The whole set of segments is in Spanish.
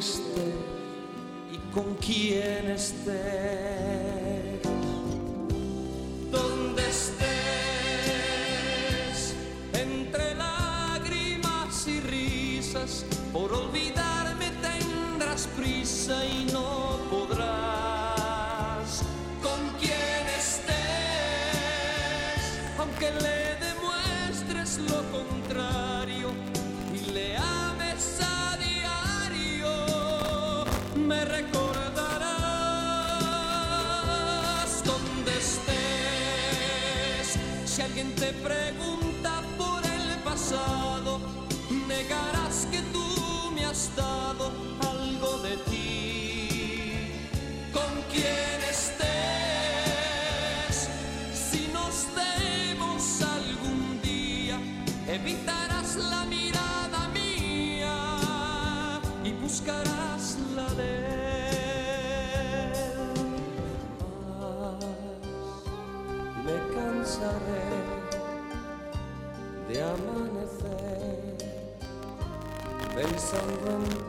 y con quién estés. Donde estés, entre lágrimas y risas, por olvidarme tendrás prisa y someone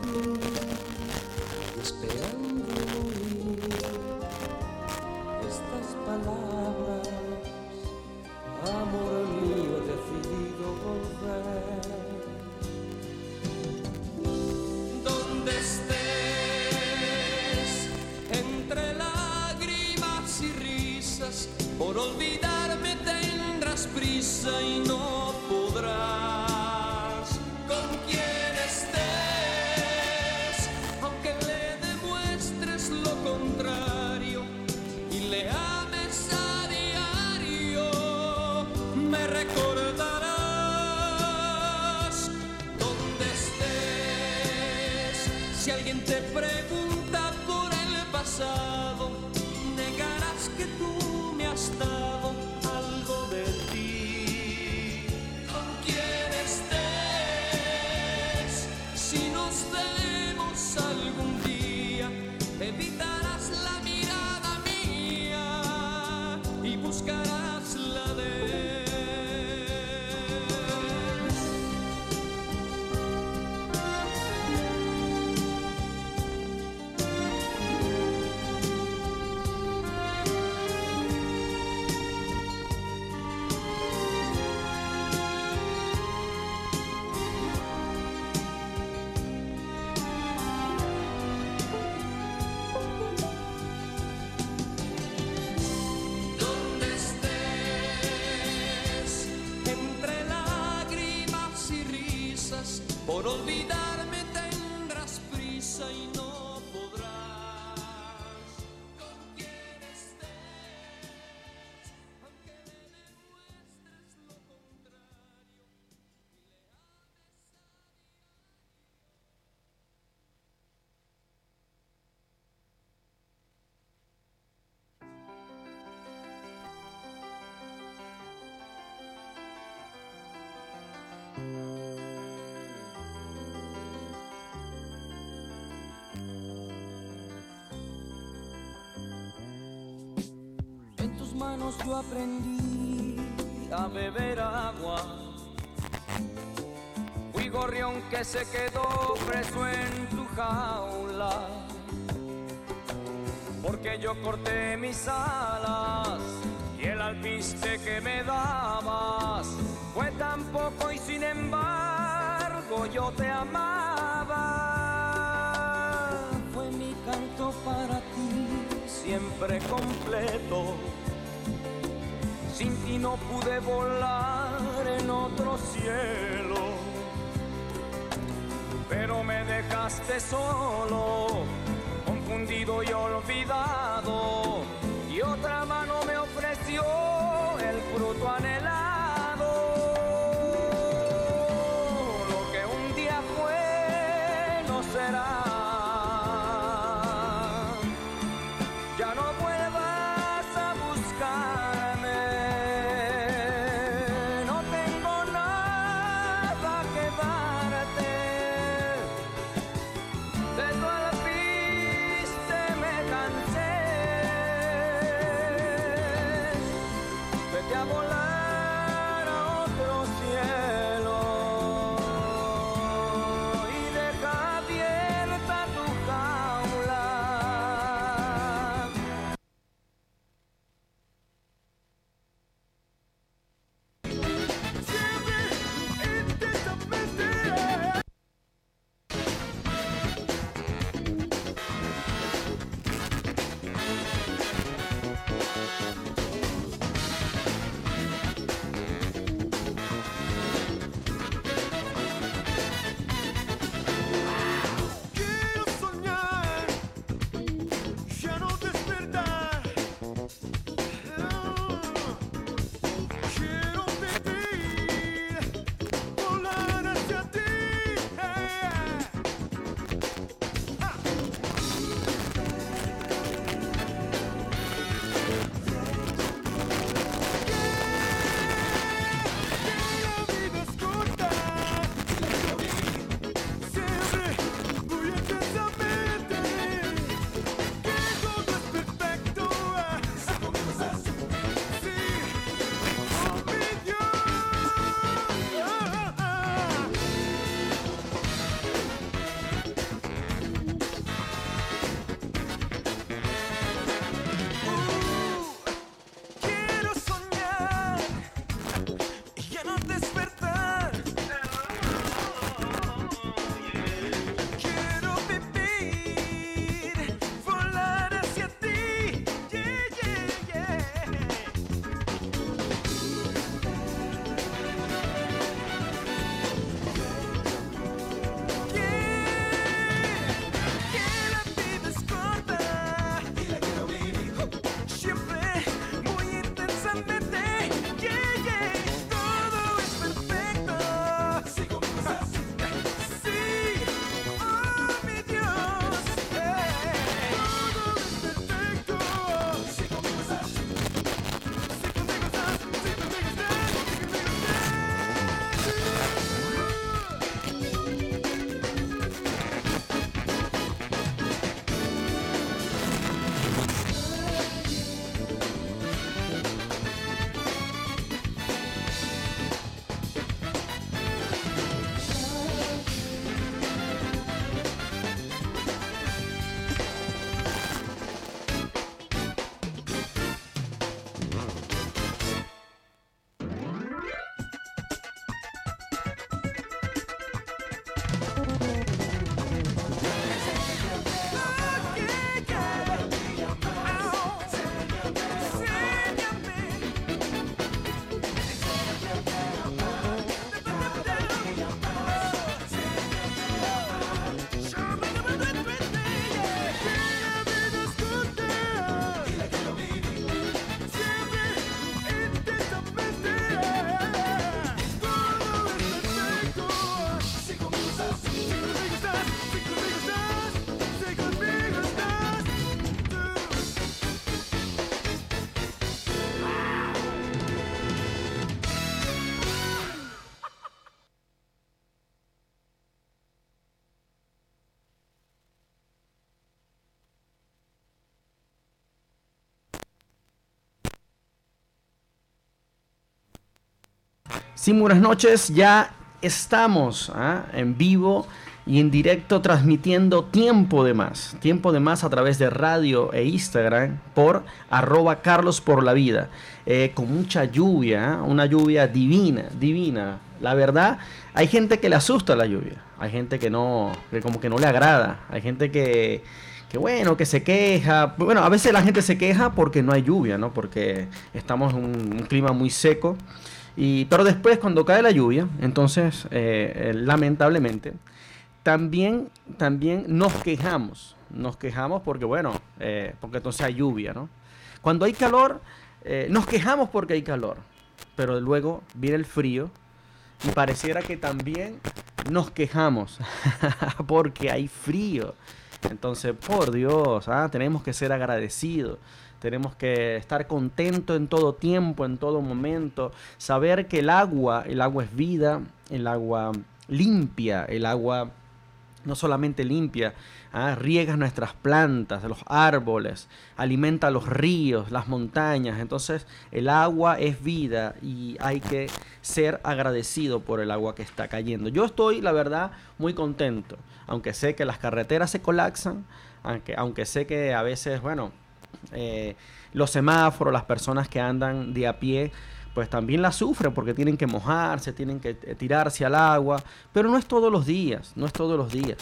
yo aprendí a beber agua. Fui gorrión que se quedó preso en tu jaula. Porque yo corté mis alas y el alpiste que me dabas fue tan poco y sin embargo yo te amaba. Fue mi canto para ti, siempre completo sin ti no pude volar en otro cielo, pero me dejaste solo, confundido y olvidado, y otra mano me ofreció. Sí, buenas noches. Ya estamos ¿ah? en vivo y en directo transmitiendo tiempo de más. Tiempo de más a través de radio e Instagram por arroba Carlos por la vida. Eh, con mucha lluvia, ¿ah? una lluvia divina, divina. La verdad, hay gente que le asusta la lluvia. Hay gente que no, que como que no le agrada. Hay gente que, que bueno, que se queja. Bueno, a veces la gente se queja porque no hay lluvia, ¿no? Porque estamos en un, un clima muy seco. Y, pero después, cuando cae la lluvia, entonces, eh, eh, lamentablemente, también, también nos quejamos. Nos quejamos porque, bueno, eh, porque entonces hay lluvia, ¿no? Cuando hay calor, nos quejamos porque hay calor. Pero luego viene el frío y pareciera que también nos quejamos porque hay frío. Entonces, por Dios, ¿ah? tenemos que ser agradecidos. Tenemos que estar contentos en todo tiempo, en todo momento. Saber que el agua, el agua es vida, el agua limpia, el agua no solamente limpia, ¿ah? riega nuestras plantas, los árboles, alimenta los ríos, las montañas. Entonces el agua es vida y hay que ser agradecido por el agua que está cayendo. Yo estoy, la verdad, muy contento, aunque sé que las carreteras se colapsan, aunque, aunque sé que a veces, bueno, eh, los semáforos, las personas que andan de a pie, pues también la sufren porque tienen que mojarse, tienen que eh, tirarse al agua, pero no es todos los días, no es todos los días.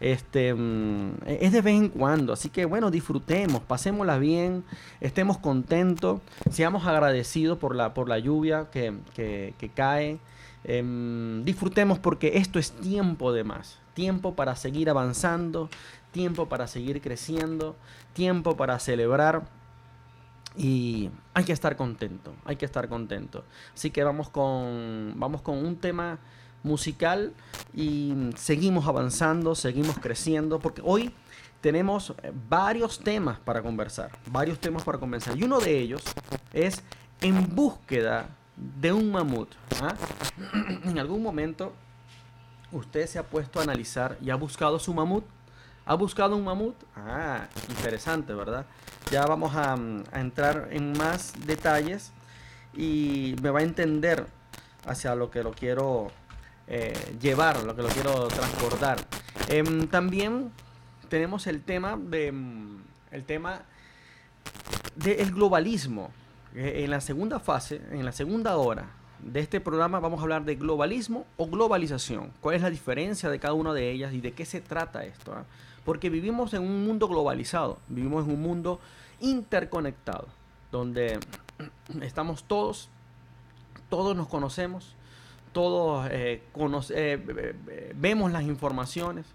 Este, mm, es de vez en cuando, así que bueno, disfrutemos, pasémosla bien, estemos contentos, seamos agradecidos por la, por la lluvia que, que, cae. Em, disfrutemos porque esto es tiempo de más, tiempo para seguir avanzando, tiempo para seguir creciendo, tiempo para celebrar. Y hay que estar contento, hay que estar contento. Así que vamos con, vamos con un tema musical y seguimos avanzando, seguimos creciendo, porque hoy tenemos varios temas para conversar, varios temas para conversar. Y uno de ellos es en búsqueda de un mamut. ¿ah? En algún momento usted se ha puesto a analizar y ha buscado su mamut. ¿Ha buscado un mamut? Ah, interesante, ¿verdad? Ya vamos a, entrar en más detalles y me va a entender hacia lo que lo quiero eh, llevar, lo que lo quiero transportar. Em, también tenemos el tema de mm, el tema del globalismo. Eh, en la segunda fase, en la segunda hora de este programa vamos a hablar de globalismo o globalización. ¿Cuál es la diferencia de cada una de ellas y de qué se trata esto? Porque vivimos en un mundo globalizado, vivimos en un mundo interconectado, donde estamos todos, todos nos conocemos, todos eh, eh, eh, vemos las informaciones,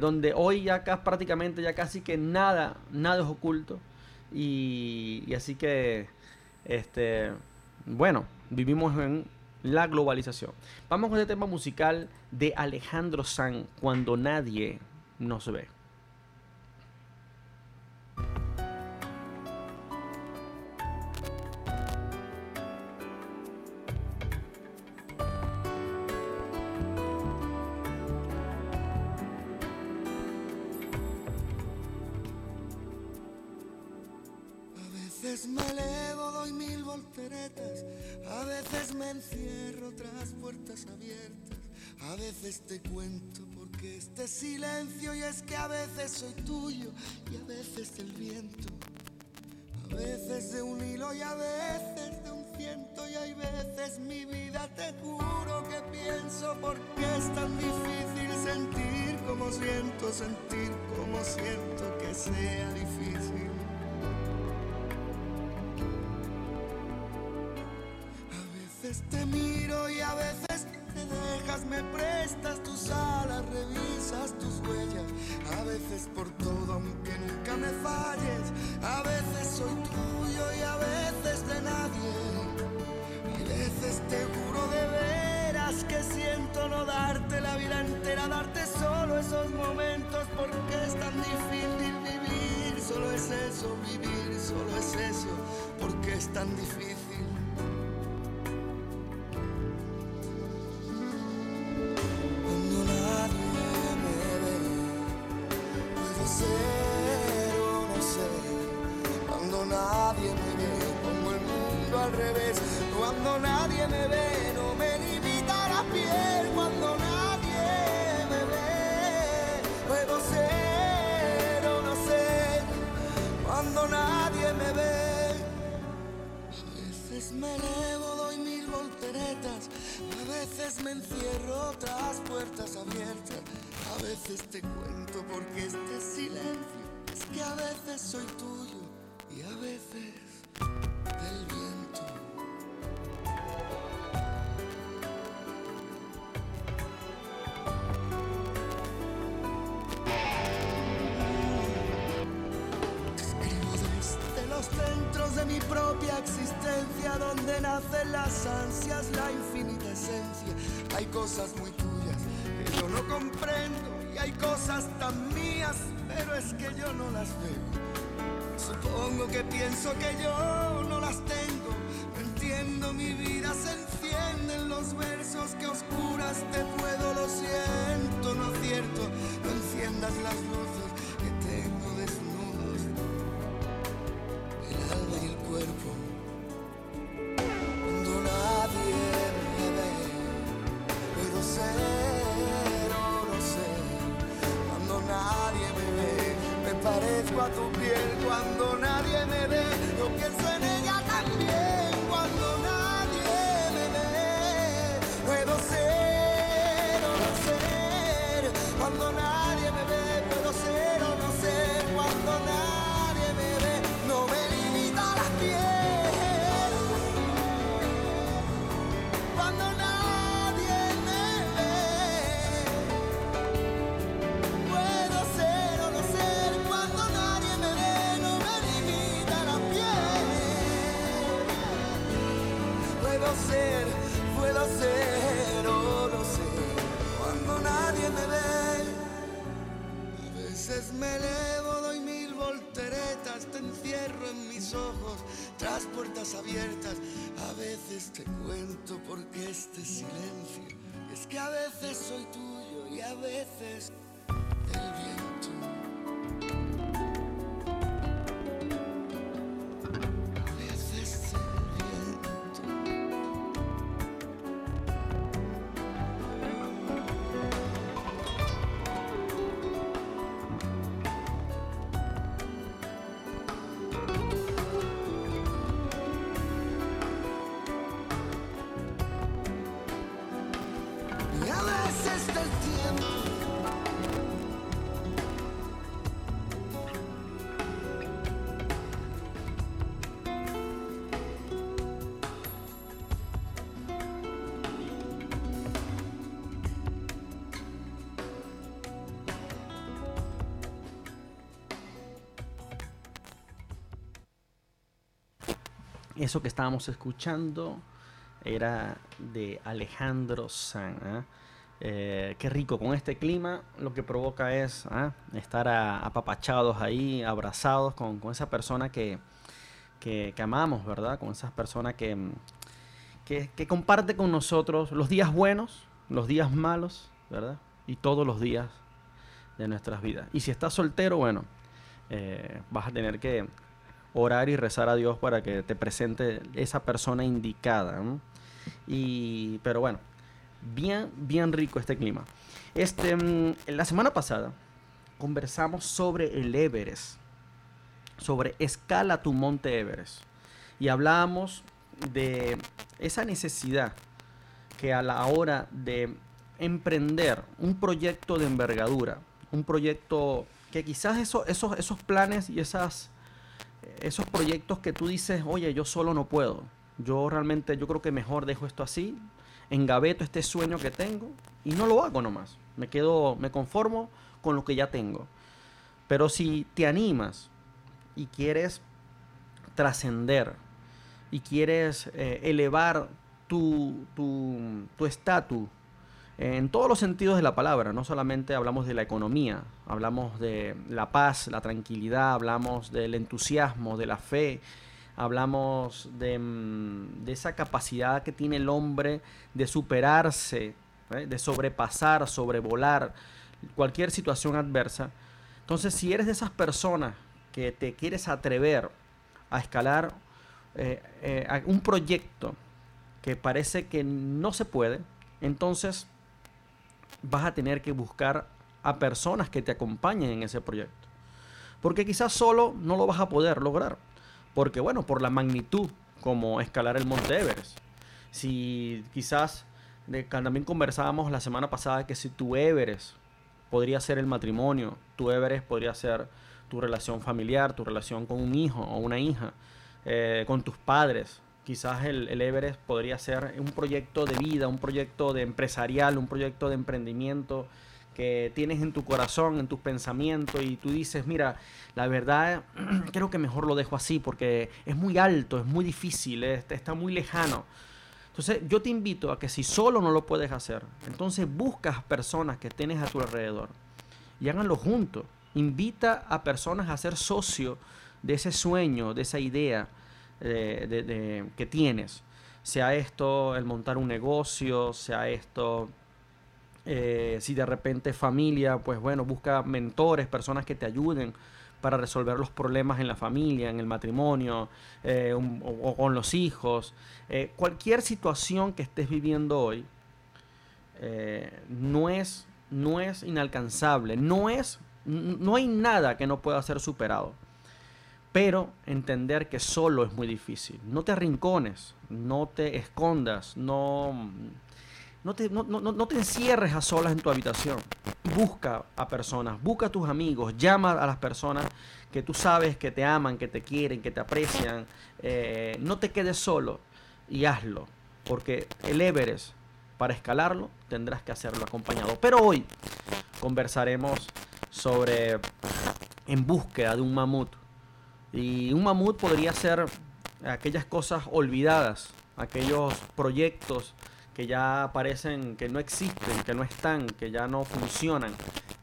donde hoy ya acá prácticamente ya casi que nada, nada es oculto. Y, y así que, este, bueno, vivimos en la globalización. Vamos con el tema musical de Alejandro San, cuando nadie no se ve. Me elevo, doy mil volteretas, a veces me encierro tras puertas abiertas, a veces te cuento este silencio y es que a veces soy tuyo y a veces el viento. A veces de un hilo y a veces de un ciento y hay veces mi vida te juro que pienso porque es tan difícil sentir como siento, sentir como siento que sea difícil. A veces te miro y a veces te dejas, me prestas tus alas, revisas tus huellas. A veces por todo, aunque nunca me falles. A veces soy tuyo y a veces de nadie. Y veces te juro de veras que siento no darte la vida entera, darte solo esos momentos porque es tan difícil vivir. Solo es eso, vivir, solo es eso, porque es tan difícil. cuando nadie me ve, no me limita la piel cuando nadie me ve. Puedo ser o no ser cuando nadie me ve. A veces me elevo, doy mil volteretas, a veces me encierro otras puertas abiertas, a veces te cuento porque este silencio es que a veces soy tuyo y a veces del viento. Donde nacen las ansias, la infinita esencia. Hay cosas muy tuyas que yo no comprendo y hay cosas tan mías, pero es que yo no las veo. Supongo que pienso que yo no las tengo. No entiendo, mi vida se enciende en los versos que oscuras te puedo. Lo siento, no acierto. No enciendas las luces que a veces soy tuyo y a veces el viento. Eso que estábamos escuchando era de Alejandro San. ¿ah? Eh, qué rico, con este clima lo que provoca es ¿ah? estar apapachados ahí, abrazados con, con esa persona que, que, amamos, ¿verdad? Con esas personas que, que, que comparte con nosotros los días buenos, los días malos, ¿verdad? Y todos los días de nuestras vidas. Y si estás soltero, bueno, eh, vas a tener que orar y rezar a Dios para que te presente esa persona indicada. Y, pero bueno, bien, bien rico este clima. Este, mm, la semana pasada conversamos sobre el Everest, sobre escala tu monte Everest. Y hablábamos de esa necesidad que a la hora de emprender un proyecto de envergadura, un proyecto que quizás eso- esos, esos planes y esas, esos proyectos que tú dices, oye, yo solo no puedo. Yo realmente, yo creo que mejor dejo esto así, engaveto este sueño que tengo y no lo hago nomás. Me quedo, me conformo con lo que ya tengo. Pero si te animas y quieres trascender y quieres eh, elevar tu tu- tu estatus en todos los sentidos de la palabra, no solamente hablamos de la economía, hablamos de la paz, la tranquilidad, hablamos del entusiasmo, de la fe, hablamos de, mm, esa capacidad que tiene el hombre de superarse, ¿eh? de sobrepasar, sobrevolar cualquier situación adversa. Entonces, si eres de esas personas que te quieres atrever a escalar eh, eh, un proyecto que parece que no se puede, entonces vas a tener que buscar a personas que te acompañen en ese proyecto. Porque quizás solo no lo vas a poder lograr. Porque bueno, por la magnitud, como escalar el Monte Everest. Si quizás de, también conversábamos la semana pasada que si tu Everest podría ser el matrimonio, tu Everest podría ser tu relación familiar, tu relación con un hijo o una hija, eh, con tus padres. Quizás el, el, Everest podría ser un proyecto de vida, un proyecto de empresarial, un proyecto de emprendimiento que tienes en tu corazón, en tus pensamientos y tú dices, mira, la verdad creo que mejor lo dejo así porque es muy alto, es muy difícil, está muy lejano. Entonces yo te invito a que si solo no lo puedes hacer, entonces buscas personas que tienes a tu alrededor y háganlo juntos. Invita a personas a ser socio de ese sueño, de esa idea eh, que tienes. Sea esto el montar un negocio, sea esto eh, si de repente familia, pues bueno, busca mentores, personas que te ayuden para resolver los problemas en la familia, en el matrimonio eh, o, con los hijos. Eh, cualquier situación que estés viviendo hoy no, es, no es inalcanzable, no, es, no hay nada que no pueda ser superado. Pero entender que solo es muy difícil. No te arrincones, no te escondas, no, no te, no, no, te encierres a solas en tu habitación. Busca a personas, busca a tus amigos, llama a las personas que tú sabes que te aman, que te quieren, que te aprecian. Eh, no te quedes solo y hazlo. Porque el Everest, para escalarlo, tendrás que hacerlo acompañado. Pero hoy conversaremos sobre en búsqueda de un mamut. Y un mamut podría ser aquellas cosas olvidadas, aquellos proyectos que ya parecen que no existen, que no están, que ya no funcionan.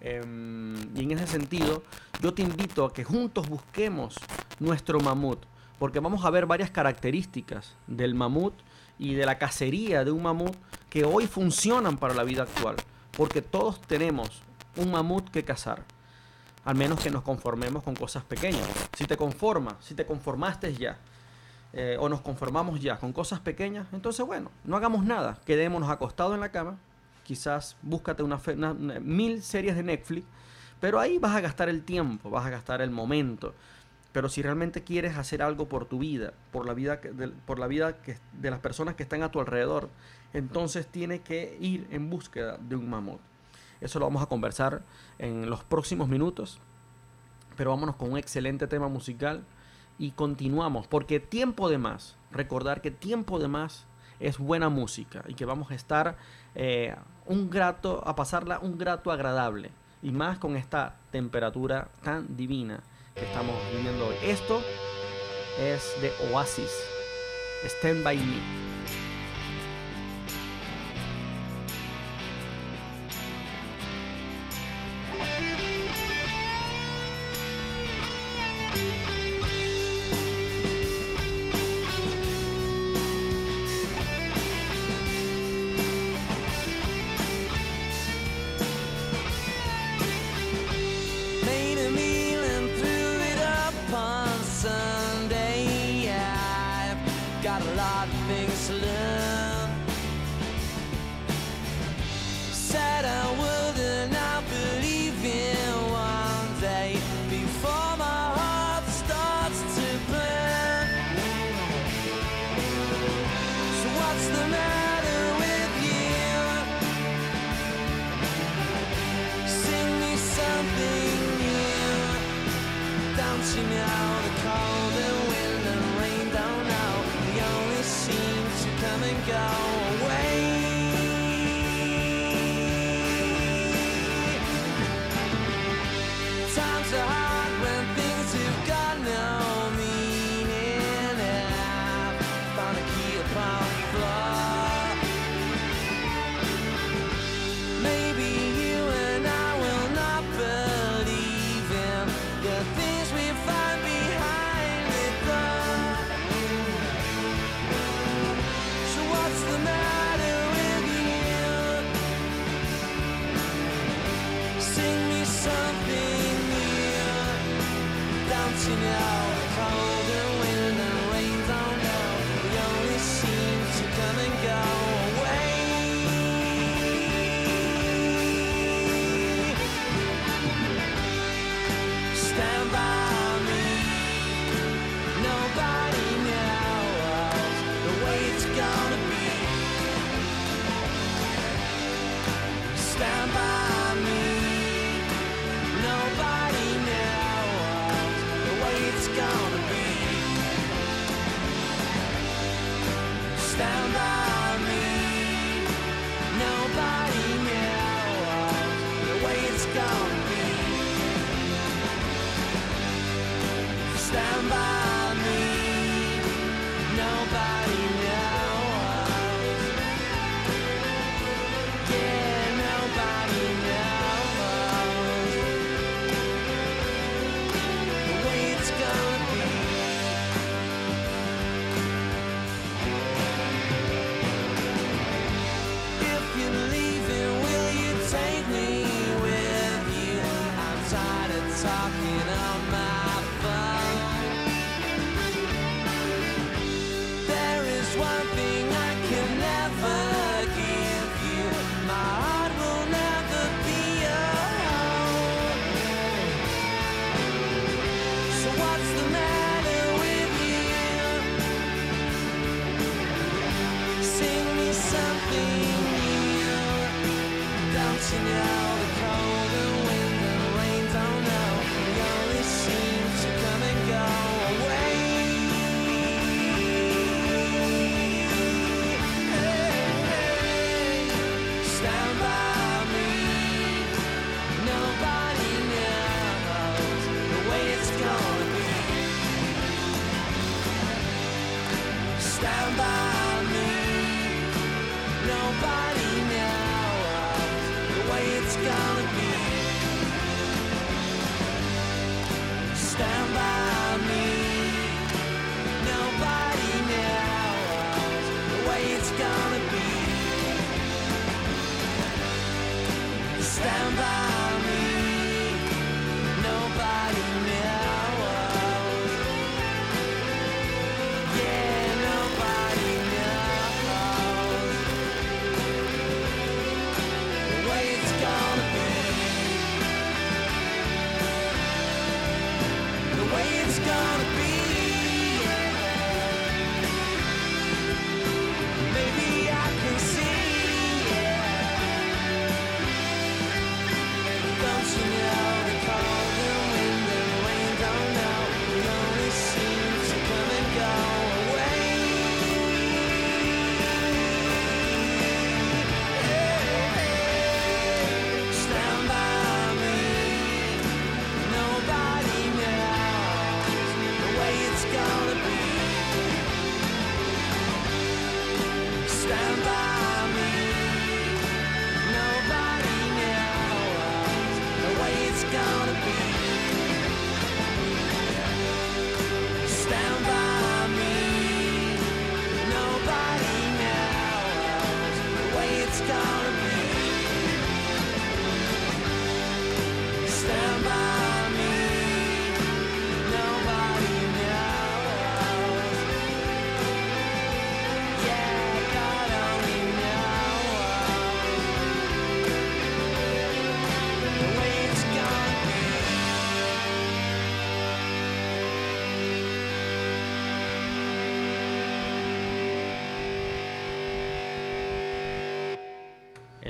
Em, y en ese sentido, yo te invito a que juntos busquemos nuestro mamut, porque vamos a ver varias características del mamut y de la cacería de un mamut que hoy funcionan para la vida actual, porque todos tenemos un mamut que cazar. Al menos que nos conformemos con cosas pequeñas. Si te conformas, si te conformaste ya, eh, o nos conformamos ya con cosas pequeñas, entonces bueno, no hagamos nada, quedémonos acostados en la cama, quizás búscate una, mil series de Netflix, pero ahí vas a gastar el tiempo, vas a gastar el momento. Pero si realmente quieres hacer algo por tu vida, por la vida, de, por la vida que, de las personas que están a tu alrededor, entonces tienes que ir en búsqueda de un mamut. Eso lo vamos a conversar en los próximos minutos. Pero vámonos con un excelente tema musical y continuamos, porque tiempo de más, recordar que tiempo de más es buena música y que vamos a estar eh, un grato, a pasarla un grato agradable y más con esta temperatura tan divina que estamos viviendo hoy. Esto es de Oasis, Stand By Me.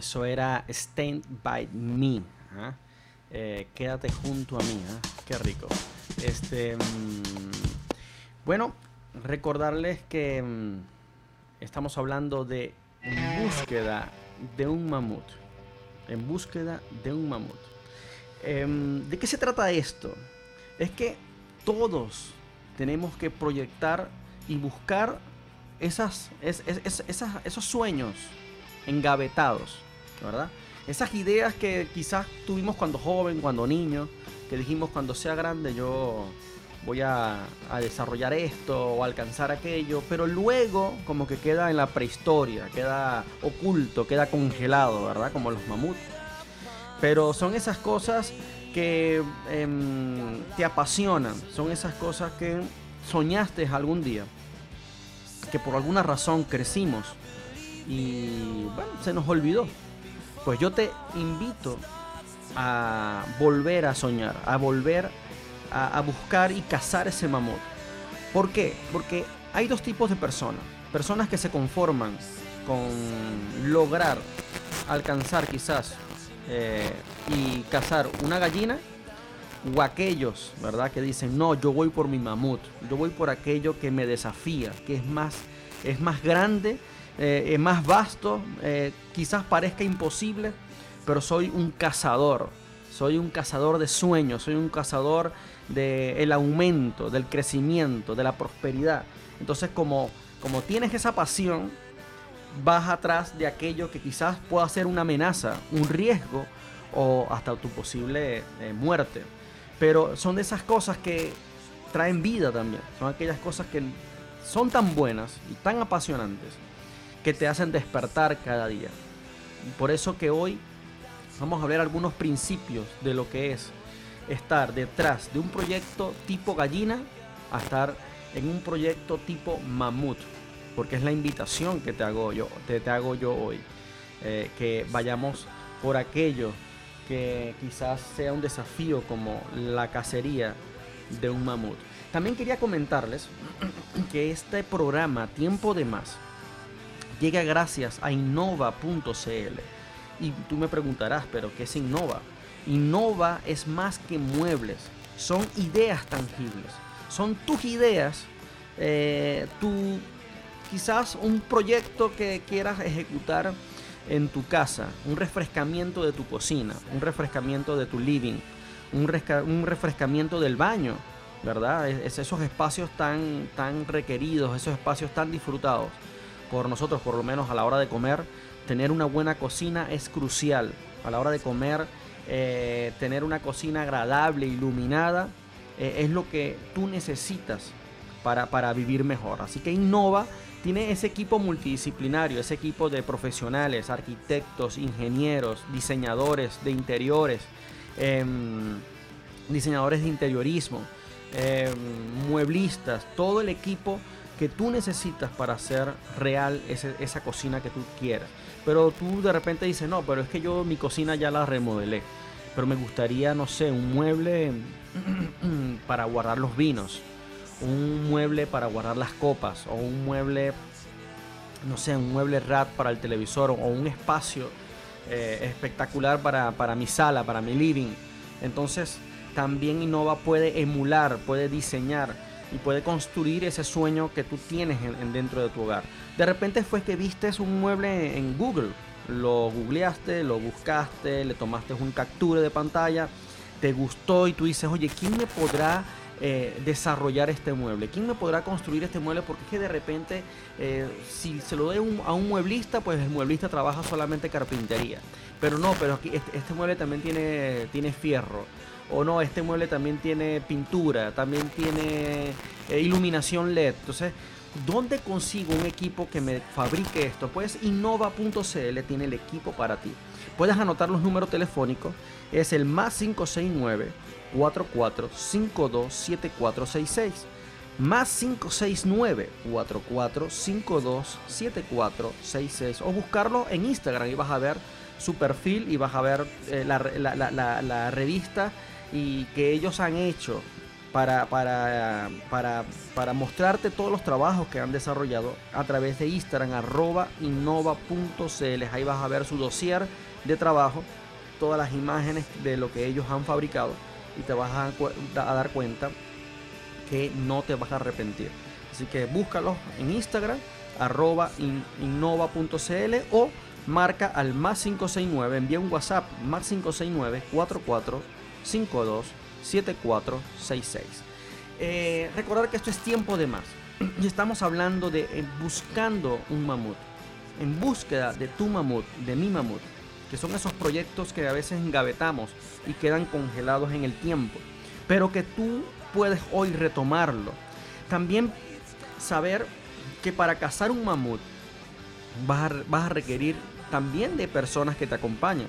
Eso era Stand By Me. ¿ah? Eh, quédate junto a mí. ¿ah? Qué rico. Este, mm, bueno, recordarles que mm, estamos hablando de En búsqueda de un mamut. En búsqueda de un mamut. Em, ¿De qué se trata esto? Es que todos tenemos que proyectar y buscar esas, es- es- es- esas- esos sueños engavetados, ¿verdad? Esas ideas que quizás tuvimos cuando joven, cuando niño, que dijimos cuando sea grande yo voy a, desarrollar esto o alcanzar aquello, pero luego como que queda en la prehistoria, queda oculto, queda congelado, ¿verdad? Como los mamuts. Pero son esas cosas que em, te apasionan, son esas cosas que soñaste algún día, que por alguna razón crecimos y bueno, se nos olvidó. Pues yo te invito a volver a soñar, a volver a, buscar y cazar ese mamut. ¿Por qué? Porque hay dos tipos de personas. Personas que se conforman con lograr alcanzar quizás eh, y cazar una gallina o aquellos, ¿verdad? Que dicen, no, yo voy por mi mamut, yo voy por aquello que me desafía, que es más, es más grande, eh, más vasto, eh, quizás parezca imposible, pero soy un cazador soy un cazador de sueños, soy un cazador del aumento, del crecimiento, de la prosperidad. Entonces como, como tienes esa pasión, vas atrás de aquello que quizás pueda ser una amenaza, un riesgo o hasta tu posible eh, muerte. Pero son de esas cosas que traen vida también. Son aquellas cosas que son tan buenas y tan apasionantes que te hacen despertar cada día. Por eso que hoy vamos a ver algunos principios de lo que es estar detrás de un proyecto tipo gallina a estar en un proyecto tipo mamut. Porque es la invitación que te hago yo, te, te hago yo hoy. Eh, que vayamos por aquello que quizás sea un desafío como la cacería de un mamut. También quería comentarles que este programa Tiempo de Más llega gracias a innova.cl. Y tú me preguntarás, ¿pero qué es Innova? Innova es más que muebles, son ideas tangibles, son tus ideas, eh, tu, quizás un proyecto que quieras ejecutar en tu casa, un refrescamiento de tu cocina, un refrescamiento de tu living, un, refrescamiento del baño, ¿verdad? Es, esos espacios tan, tan requeridos, esos espacios tan disfrutados por nosotros, por lo menos a la hora de comer, tener una buena cocina es crucial. A la hora de comer, eh, tener una cocina agradable, iluminada, eh, es lo que tú necesitas para, para vivir mejor. Así que Innova tiene ese equipo multidisciplinario, ese equipo de profesionales, arquitectos, ingenieros, diseñadores de interiores, em, diseñadores de interiorismo, em, mueblistas, todo el equipo que tú necesitas para hacer real esa cocina que tú quieras. Pero tú de repente dices, no, pero es que yo mi cocina ya la remodelé. Pero me gustaría, no sé, un mueble para guardar los vinos un mueble para guardar las copas o un mueble, no sé, un mueble rat para el televisor o un espacio eh, espectacular para, mi sala, para mi living. Entonces también Innova puede emular, puede diseñar y puede construir ese sueño que tú tienes en, dentro de tu hogar. De repente fue que viste un mueble en Google, lo googleaste, lo buscaste, le tomaste un capture de pantalla, te gustó y tú dices, oye, ¿quién me podrá eh, desarrollar este mueble? ¿Quién me podrá construir este mueble? Porque es que de repente, eh, si se lo doy a un mueblista, pues el mueblista trabaja solamente carpintería. Pero no, pero aquí este, este, mueble también tiene, tiene fierro. O no, este mueble también tiene pintura, también tiene eh, iluminación LED. Entonces, ¿dónde consigo un equipo que me fabrique esto? Pues innova.cl tiene el equipo para ti. Puedes anotar los números telefónicos. Es el más 569 44527466 más 569 44527466 o buscarlo en Instagram y vas a ver su perfil y vas a ver eh, la, revista y que ellos han hecho para, para, para, para, mostrarte todos los trabajos que han desarrollado a través de Instagram arroba innova.cl ahí vas a ver su dossier de trabajo todas las imágenes de lo que ellos han fabricado y te vas a, dar cuenta que no te vas a arrepentir. Así que búscalos en Instagram, arroba innova.cl o marca al más 569, envía un WhatsApp más 569 4452 7466. Eh, recordar que esto es tiempo de más. Y estamos hablando de eh, buscando un mamut. En búsqueda de tu mamut, de mi mamut que son esos proyectos que a veces engavetamos y quedan congelados en el tiempo, pero que tú puedes hoy retomarlo. También saber que para cazar un mamut vas a, requerir también de personas que te acompañen.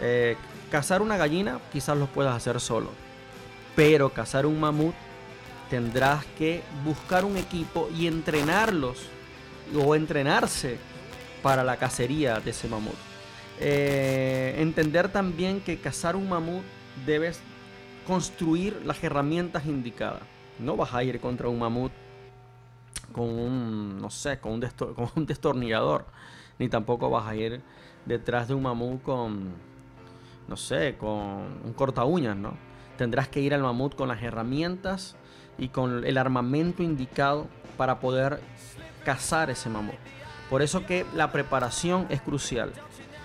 Eh, cazar una gallina quizás lo puedas hacer solo, pero cazar un mamut tendrás que buscar un equipo y entrenarlos o entrenarse para la cacería de ese mamut. Eh, entender también que cazar un mamut debes construir las herramientas indicadas. No vas a ir contra un mamut con un, no sé, con un, con un destornillador. Ni tampoco vas a ir detrás de un mamut con, no sé, con un corta uñas, ¿no? Tendrás que ir al mamut con las herramientas y con el armamento indicado para poder cazar ese mamut. Por eso que la preparación es crucial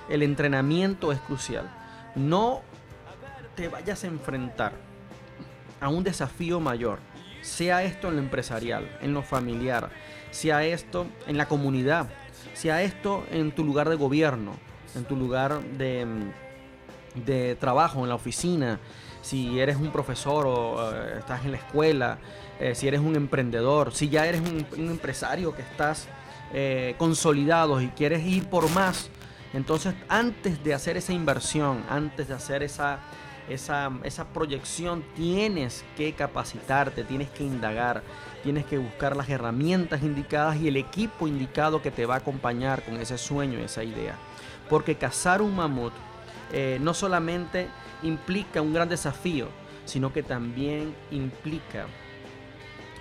el entrenamiento es crucial. No te vayas a enfrentar a un desafío mayor, sea esto en lo empresarial, en lo familiar, sea esto en la comunidad, sea esto en tu lugar de gobierno, en tu lugar de, de trabajo, en la oficina, si eres un profesor o eh, estás en la escuela, eh, si eres un emprendedor, si ya eres un, empresario que estás eh, consolidado y quieres ir por más, entonces antes de hacer esa inversión, antes de hacer esa, esa, esa proyección, tienes que capacitarte, tienes que indagar, tienes que buscar las herramientas indicadas y el equipo indicado que te va a acompañar con ese sueño esa idea. Porque cazar un mamut eh, no solamente implica un gran desafío, sino que también implica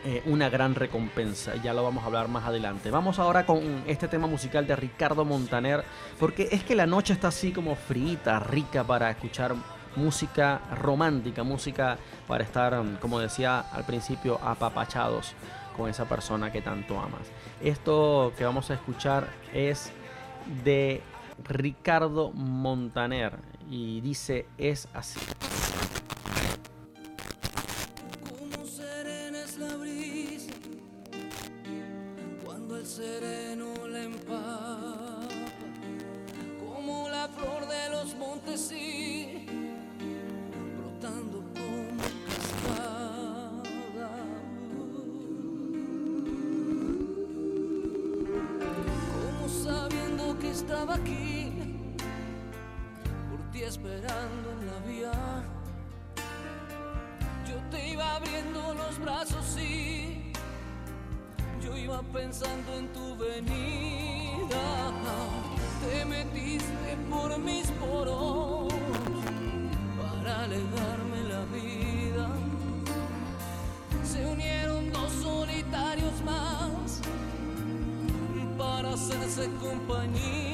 eh, una gran recompensa. Ya lo vamos a hablar más adelante. Vamos ahora con este tema musical de Ricardo Montaner, porque es que la noche está así como frita, rica para escuchar música romántica, música para estar, um, como decía al principio, apapachados con esa persona que tanto amas. Esto que vamos a escuchar es de Ricardo Montaner y dice es así. Como serena es la brisa cuando el sereno la empapa, como la flor de los montes esperando en la vía. Yo te iba abriendo los brazos y yo iba pensando en tu venida. Te metiste por mis poros para alejarme la vida. Se unieron dos solitarios más para hacerse compañía.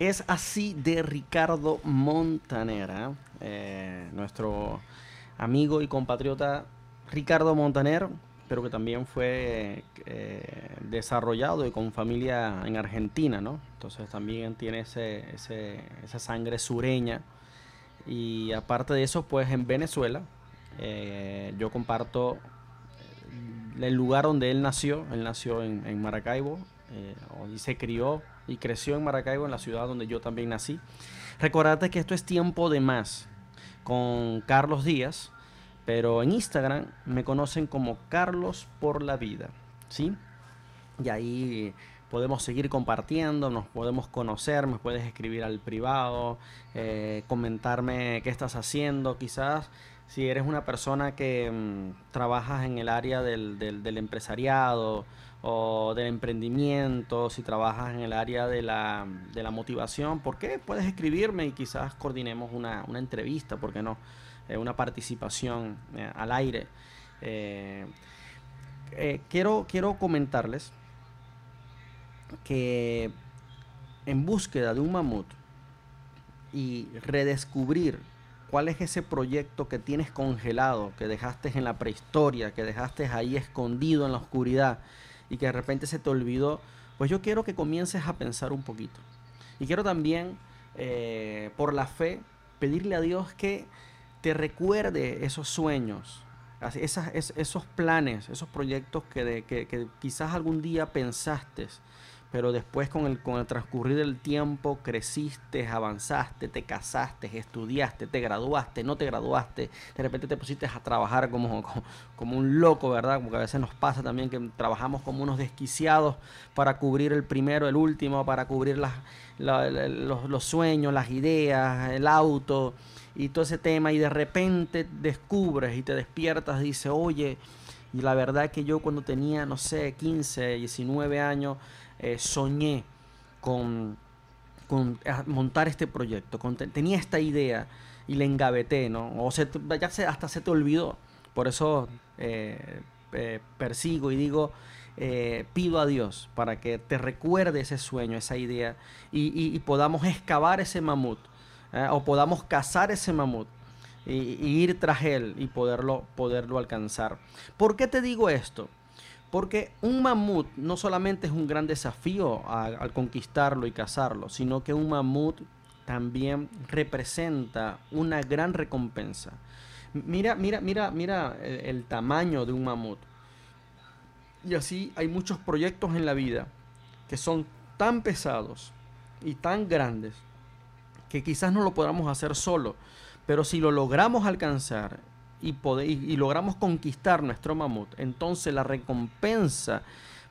Es así de Ricardo Montanera, eh, nuestro amigo y compatriota Ricardo Montaner, pero que también fue eh, desarrollado y con familia en Argentina, ¿no? Entonces también tiene ese, esa sangre sureña. Y aparte de eso, pues en Venezuela, eh, yo comparto el lugar donde él nació. Él nació en, Maracaibo y se crió y creció en Maracaibo, en la ciudad donde yo también nací. Recordate que esto es tiempo de más con Carlos Díaz, pero en Instagram me conocen como Carlos por la vida, ¿sí? Y ahí podemos seguir compartiendo, nos podemos conocer, me puedes escribir al privado, eh, comentarme qué estás haciendo, quizás si eres una persona que mm, trabajas en el área del, empresariado o del emprendimiento, si trabajas en el área de la, de la motivación, ¿por qué? Puedes escribirme y quizás coordinemos una, una entrevista, ¿por qué no? Eh, una participación eh, al aire. Eh, quiero, quiero comentarles que en búsqueda de un mamut y redescubrir cuál es ese proyecto que tienes congelado, que dejaste en la prehistoria, que dejaste ahí escondido en la oscuridad y que de repente se te olvidó, pues yo quiero que comiences a pensar un poquito. Y quiero también, eh, por la fe, pedirle a Dios que te recuerde esos sueños, esos planes, esos proyectos que, que- que quizás algún día pensaste, pero después con el, con el transcurrir del tiempo creciste, avanzaste, te casaste, estudiaste, te graduaste, no te graduaste, de repente te pusiste a trabajar como, como, un loco, ¿verdad? Como que a veces nos pasa también que trabajamos como unos desquiciados para cubrir el primero, el último, para cubrir las, la- la- los, los sueños, las ideas, el auto y todo ese tema y de repente descubres y te despiertas y dices, oye, y la verdad que yo cuando tenía, no sé, 15, 19 años, eh, soñé con, a- montar este proyecto, tenía esta idea y la engaveté, ¿no? O se, ya se, hasta se te olvidó. Por eso eh, eh, persigo y digo, eh, pido a Dios para que te recuerde ese sueño, esa idea, y, podamos excavar ese mamut, ¿eh? o podamos cazar ese mamut. Y, y ir tras él y poderlo, poderlo alcanzar. ¿Por qué te digo esto? Porque un mamut no solamente es un gran desafío al conquistarlo y cazarlo, sino que un mamut también representa una gran recompensa. Mira, mira, mira, mira el, el tamaño de un mamut. Y así hay muchos proyectos en la vida que son tan pesados y tan grandes que quizás no lo podamos hacer solo, pero si lo logramos alcanzar y, y logramos conquistar nuestro mamut, entonces la recompensa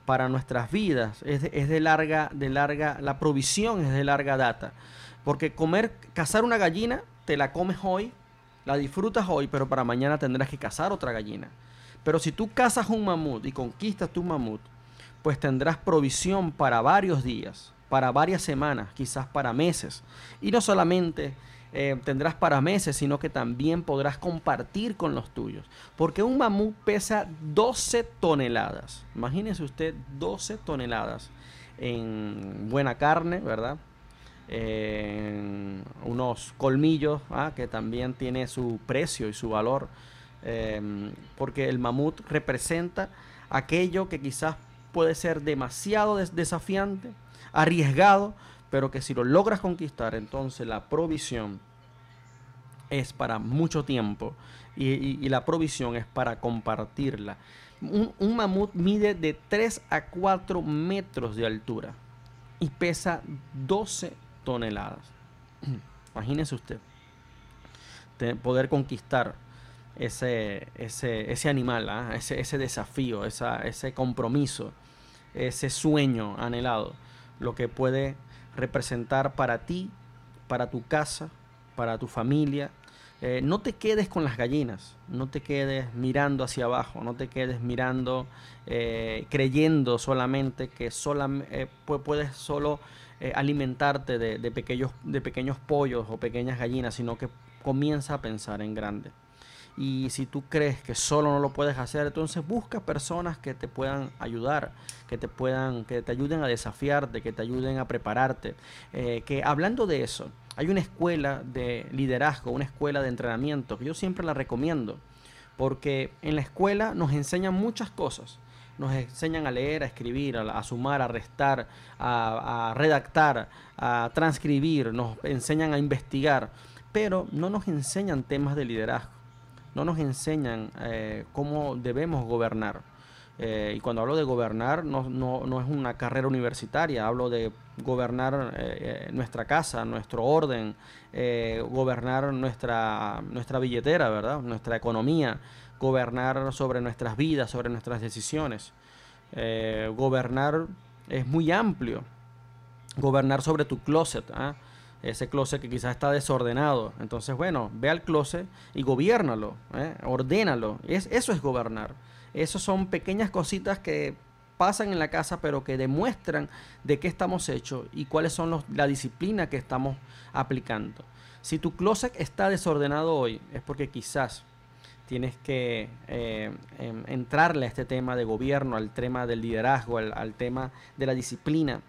para nuestras vidas es de, es de larga, de larga, la provisión es de larga data. Porque comer, cazar una gallina, te la comes hoy, la disfrutas hoy, pero para mañana tendrás que cazar otra gallina. Pero si tú cazas un mamut y conquistas tu mamut, pues tendrás provisión para varios días, para varias semanas, quizás para meses. Y no solamente eh, tendrás para meses, sino que también podrás compartir con los tuyos. Porque un mamut pesa 12 toneladas. Imagínese usted 12 toneladas en buena carne, ¿verdad? Unos colmillos, ¿ah? que también tiene su precio y su valor. eh, porque el mamut representa aquello que quizás puede ser demasiado des- desafiante, arriesgado, pero que si lo logras conquistar, entonces la provisión es para mucho tiempo y, la provisión es para compartirla. Un, mamut mide de 3 a 4 metros de altura y pesa 12 toneladas. Imagínese usted te- poder conquistar ese, ese, ese animal, ¿ah? ese, ese desafío, esa- ese compromiso, ese sueño anhelado, lo que puede representar para ti, para tu casa, para tu familia. Eh, no te quedes con las gallinas, no te quedes mirando hacia abajo, no te quedes mirando, eh, creyendo solamente que solam- eh, pu- puedes solo eh, alimentarte de pequeños, de pequeños pollos o pequeñas gallinas, sino que comienza a pensar en grande. Y si tú crees que solo no lo puedes hacer, entonces busca personas que te puedan ayudar, que te puedan, que te ayuden a desafiarte, que te ayuden a prepararte. Eh, que hablando de eso, hay una escuela de liderazgo, una escuela de entrenamiento que yo siempre la recomiendo, porque en la escuela nos enseñan muchas cosas nos enseñan a leer, a escribir, a, sumar, a restar, a, redactar, a transcribir, nos enseñan a investigar, pero no nos enseñan temas de liderazgo, no nos enseñan eh, cómo debemos gobernar. Eh, y cuando hablo de gobernar, no, no, es una carrera universitaria, hablo de gobernar eh, nuestra casa, nuestro orden, gobernar nuestra, nuestra billetera, ¿verdad? Nuestra economía, gobernar sobre nuestras vidas, sobre nuestras decisiones. Gobernar es muy amplio. Gobernar sobre tu closet, ¿ah? Ese closet que quizás está desordenado. Entonces, bueno, ve al closet y gobiernalo, ¿eh? ordénalo. Es, eso es gobernar. Esas son pequeñas cositas que pasan en la casa, pero que demuestran de qué estamos hechos y cuáles son los, la disciplina que estamos aplicando. Si tu closet está desordenado hoy, es porque quizás tienes que eh, em, entrarle a este tema de gobierno, al tema del liderazgo, al, tema de la disciplina.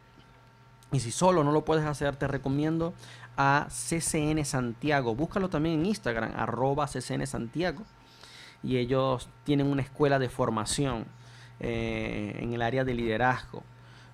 Y si solo no lo puedes hacer, te recomiendo a CCN Santiago. Búscalo también en Instagram, arroba CCN Santiago. Y ellos tienen una escuela de formación eh, en el área de liderazgo.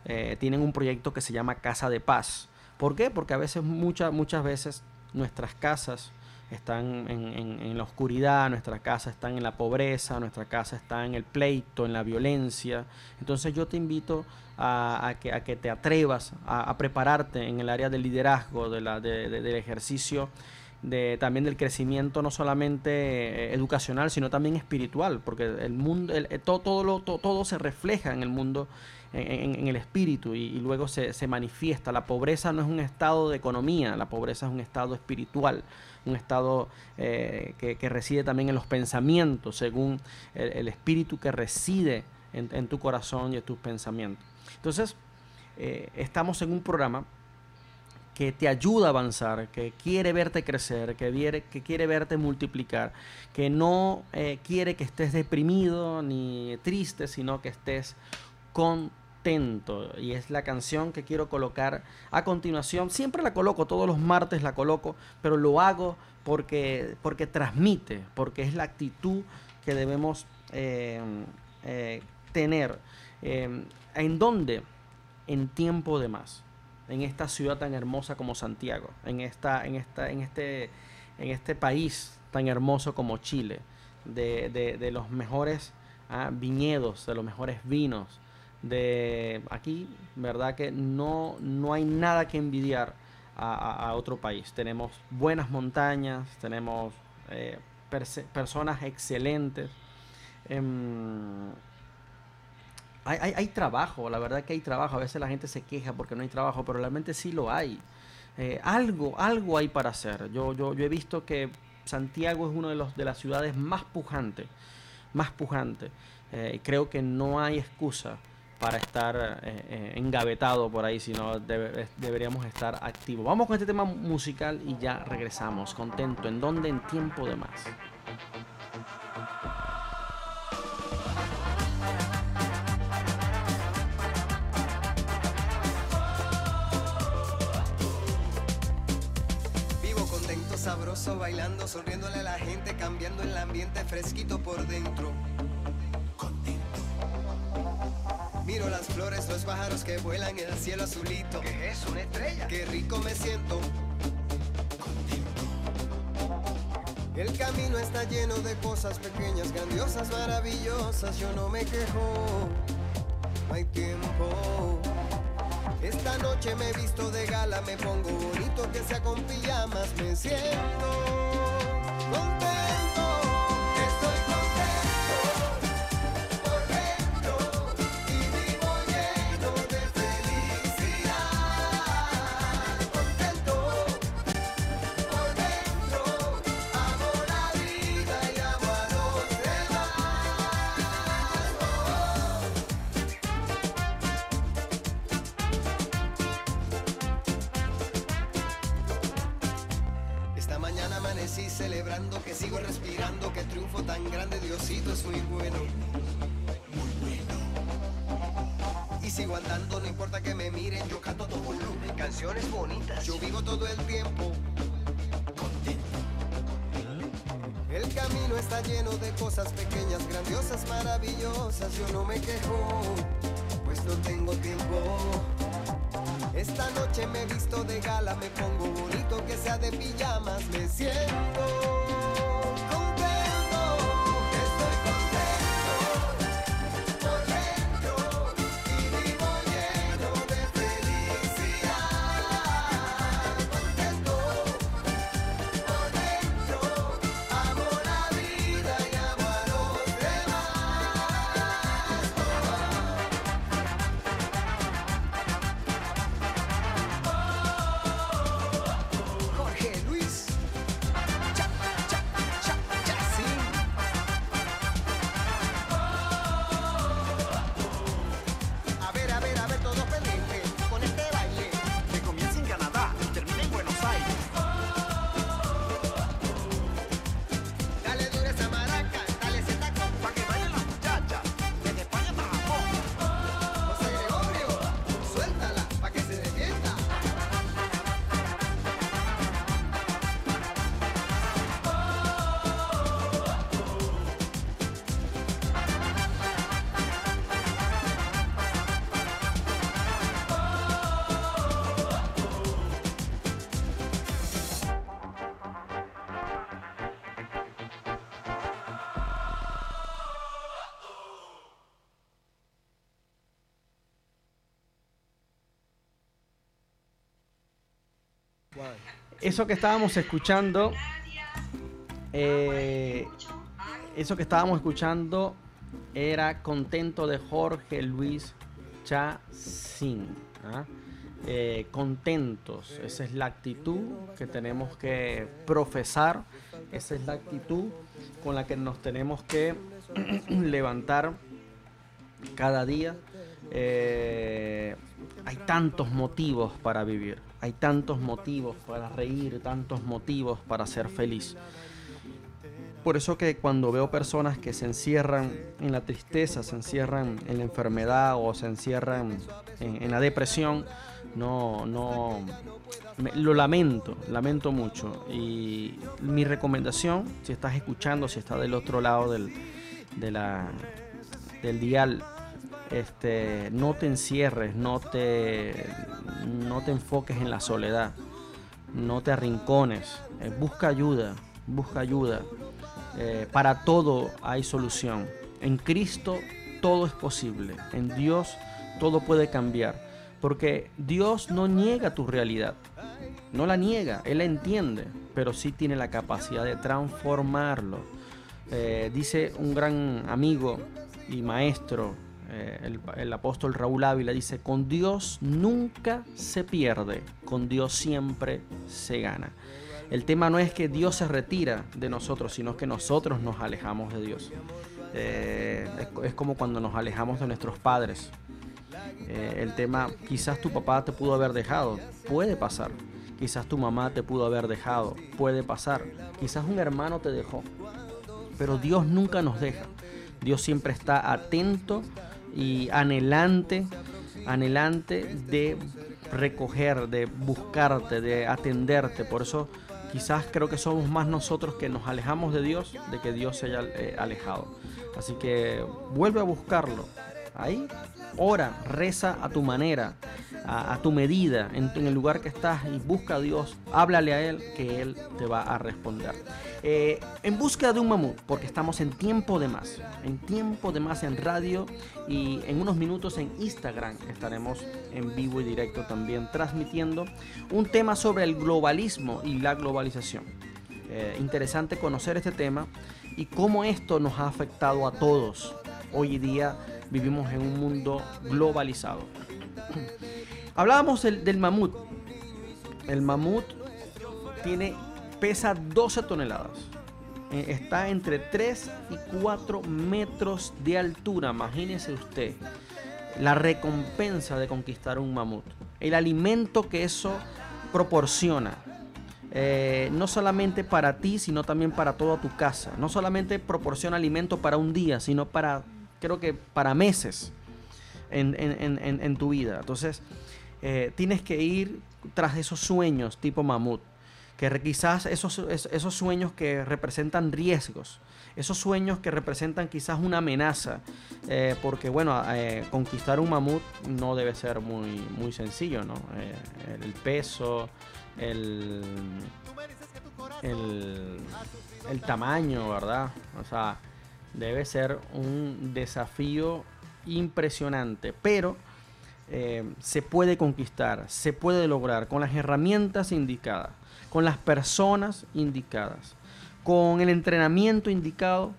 Eh, tienen un proyecto que se llama Casa de Paz. ¿Por qué? Porque a veces, muchas, muchas veces, nuestras casas están en, la oscuridad, nuestra casa está en la pobreza, nuestra casa está en el pleito, en la violencia. Entonces yo te invito a, que, a que, te atrevas a, prepararte en el área del liderazgo, de la, del ejercicio, de, también del crecimiento no solamente eh, educacional, sino también espiritual, porque el mundo, todo, todo, todo, se refleja en el mundo en, el espíritu y, luego se, se, manifiesta. La pobreza no es un estado de economía, la pobreza es un estado espiritual un estado eh, que, reside también en los pensamientos, según el, espíritu que reside en, tu corazón y en tus pensamientos. Entonces, eh, estamos en un programa que te ayuda a avanzar, que quiere verte crecer, que quiere, verte multiplicar, que no eh, quiere que estés deprimido ni triste, sino que estés con y es la canción que quiero colocar a continuación. Siempre la coloco, todos los martes la coloco, pero lo hago porque, porque transmite, porque es la actitud que debemos eh, tener. Eh, ¿En dónde? En tiempo de más. En esta ciudad tan hermosa como Santiago, en, esta, en, esta, en, este, en este país tan hermoso como Chile, de, los mejores ah, viñedos, de los mejores vinos, de aquí, ¿verdad? Que no, no hay nada que envidiar a, otro país. Tenemos buenas montañas, tenemos eh, personas excelentes. Em, hay, trabajo, la verdad que hay trabajo. A veces la gente se queja porque no hay trabajo, pero realmente sí lo hay. Eh, algo, algo hay para hacer. Yo, yo, yo he visto que Santiago es una de, los, de las ciudades más pujantes, más pujante. Eh, creo que no hay excusa para estar eh, eh, engavetado por ahí, sino deberíamos estar activos. Vamos con este tema musical y ya regresamos. Contento. ¿En dónde? En tiempo de más. Sabroso, bailando, sonriéndole a la gente, cambiando el ambiente fresquito por dentro Miro las flores, los pájaros que vuelan en el cielo azulito. ¿Qué es una estrella? Qué rico me siento. El camino está lleno de cosas pequeñas, grandiosas, maravillosas. Yo no me quejo, no hay tiempo. Esta noche me he visto de gala, me pongo bonito que sea con pijamas, me siento. Eso que estábamos escuchando, eh, eso que estábamos escuchando era Contento de Jorge Luis Chacín. ¿ah? Eh, contentos, esa es la actitud que tenemos que profesar, esa es la actitud con la que nos tenemos que levantar cada día. Eh, hay tantos motivos para vivir, hay tantos motivos para reír, tantos motivos para ser feliz. Por eso que cuando veo personas que se encierran en la tristeza, se encierran en la enfermedad o se encierran en, en la depresión, no, no, lo lamento, lamento mucho. Y mi recomendación, si estás escuchando, si estás del otro lado del, de del dial, este, no te encierres, no te, no te enfoques en la soledad, no te arrincones, eh, busca ayuda, busca ayuda. Eh, para todo hay solución. En Cristo todo es posible. En Dios todo puede cambiar. Porque Dios no niega tu realidad. No la niega, Él la entiende. Pero sí tiene la capacidad de transformarlo. Eh, dice un gran amigo y maestro, eh, el, apóstol Raúl Ávila, dice, con Dios nunca se pierde, con Dios siempre se gana. El tema no es que Dios se retira de nosotros, sino que nosotros nos alejamos de Dios. Eh, es, es como cuando nos alejamos de nuestros padres. Eh, el tema, quizás tu papá te pudo haber dejado, puede pasar. Quizás tu mamá te pudo haber dejado, puede pasar. Quizás un hermano te dejó. Pero Dios nunca nos deja. Dios siempre está atento y anhelante, anhelante de recoger, de buscarte, de atenderte. Por eso quizás creo que somos más nosotros que nos alejamos de Dios, de que Dios se haya eh, alejado. Así que vuelve a buscarlo. Ahí, ora, reza a tu manera, a, tu medida, en, el lugar que estás y busca a Dios, háblale a Él, que Él te va a responder. Eh, en búsqueda de un mamut, porque estamos en tiempo de más, en tiempo de más en radio y en unos minutos en Instagram estaremos en vivo y directo también transmitiendo un tema sobre el globalismo y la globalización. Eh, interesante conocer este tema y cómo esto nos ha afectado a todos. Hoy día vivimos en un mundo globalizado. Hablábamos del, mamut. El mamut tiene, pesa 12 toneladas. Eh, está entre 3 y 4 metros de altura. Imagínese usted la recompensa de conquistar un mamut. El alimento que eso proporciona. eh, no solamente para ti, sino también para toda tu casa. No solamente proporciona alimento para un día, sino para, creo que para meses en, en- en- en tu vida. Entonces, eh, tienes que ir tras esos sueños tipo mamut, que quizás esos, es- esos sueños que representan riesgos, esos sueños que representan quizás una amenaza, eh, porque bueno, eh, conquistar un mamut no debe ser muy, muy sencillo, ¿no? Eh, el peso, el, el, el tamaño, ¿verdad? O sea, debe ser un desafío impresionante, pero eh, se puede conquistar, se puede lograr con las herramientas indicadas, con las personas indicadas, con el entrenamiento indicado,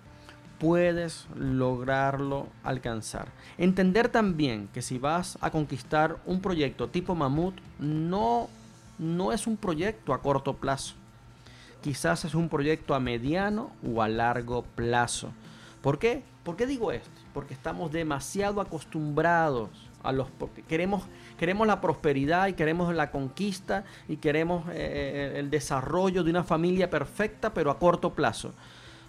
puedes lograrlo alcanzar. Entender también que si vas a conquistar un proyecto tipo mamut, no, no es un proyecto a corto plazo. Quizás es un proyecto a mediano o a largo plazo. ¿Por qué? ¿Por qué digo esto? Porque estamos demasiado acostumbrados a los queremos queremos la prosperidad y queremos la conquista y queremos eh, el desarrollo de una familia perfecta, pero a corto plazo.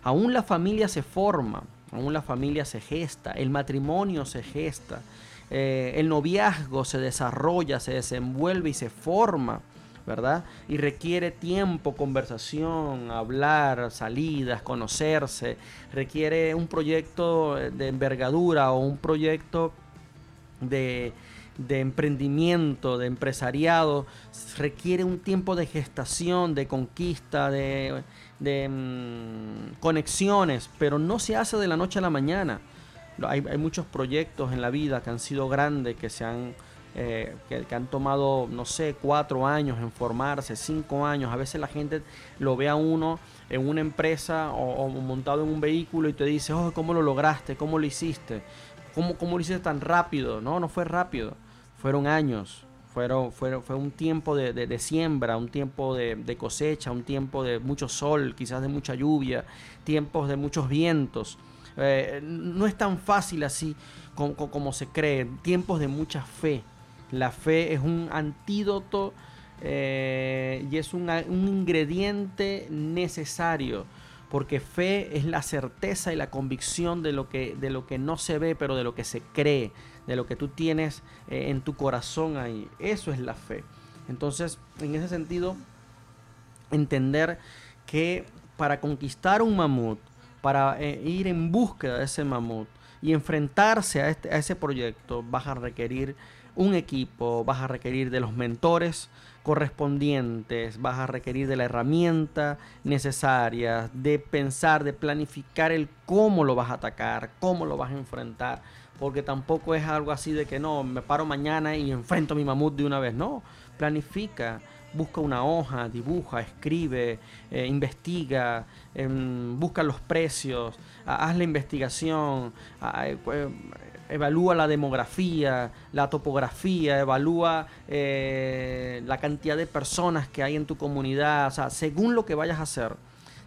Aún la familia se forma, aún la familia se gesta, el matrimonio se gesta, eh, el noviazgo se desarrolla, se desenvuelve y se forma. ¿Verdad? Y requiere tiempo, conversación, hablar, salidas, conocerse. Requiere un proyecto de envergadura o un proyecto de, de emprendimiento, de empresariado. Requiere un tiempo de gestación, de conquista, de, de, mm, conexiones, pero no se hace de la noche a la mañana. Hay, hay muchos proyectos en la vida que han sido grandes, que se han eh, que, han tomado, no sé, cuatro años en formarse, cinco años. A veces la gente lo ve a uno en una empresa o, montado en un vehículo y te dice, oh, ¿cómo lo lograste? ¿Cómo lo hiciste? ¿Cómo, cómo lo hiciste tan rápido? No, no fue rápido. Fueron años. Fueron, fueron, fue un tiempo de, de- siembra, un tiempo de, cosecha, un tiempo de mucho sol, quizás de mucha lluvia, tiempos de muchos vientos. Eh, no es tan fácil así como- como se cree. Tiempos de mucha fe. La fe es un antídoto eh, y es un, ingrediente necesario. Porque fe es la certeza y la convicción de lo que, de lo que no se ve, pero de lo que se cree, de lo que tú tienes eh, en tu corazón ahí. Eso es la fe. Entonces, en ese sentido, entender que para conquistar un mamut, para eh, ir en búsqueda de ese mamut y enfrentarse a, este- a ese proyecto, vas a requerir un equipo, vas a requerir de los mentores correspondientes, vas a requerir de la herramienta necesaria, de pensar, de planificar el cómo lo vas a atacar, cómo lo vas a enfrentar, porque tampoco es algo así de que no, me paro mañana y enfrento a mi mamut de una vez, no, planifica, busca una hoja, dibuja, escribe, eh, investiga, em, busca los precios, ha- haz la investigación, eh, eh, evalúa la demografía, la topografía, evalúa eh, la cantidad de personas que hay en tu comunidad, o sea, según lo que vayas a hacer,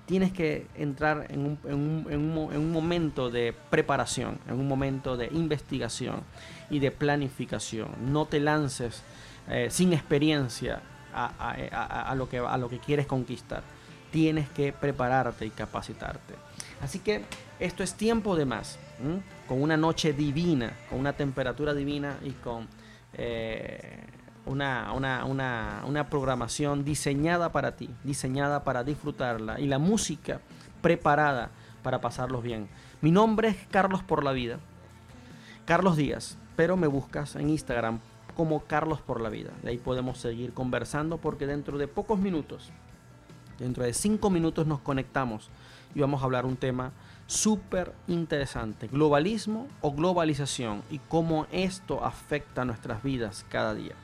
tienes que entrar en un, en un- en un mo- en un momento de preparación, en un momento de investigación y de planificación. No te lances eh, sin experiencia a lo que, a lo que quieres conquistar. Tienes que prepararte y capacitarte. Así que esto es tiempo de más, ¿m? con una noche divina, con una temperatura divina y con eh, una, una- una- una programación diseñada para ti, diseñada para disfrutarla y la música preparada para pasarlos bien. Mi nombre es Carlos por la vida, Carlos Díaz, pero me buscas en Instagram como Carlos por la vida. De ahí podemos seguir conversando porque dentro de pocos minutos, dentro de cinco minutos nos conectamos y vamos a hablar un tema súper interesante, globalismo o globalización y cómo esto afecta nuestras vidas cada día.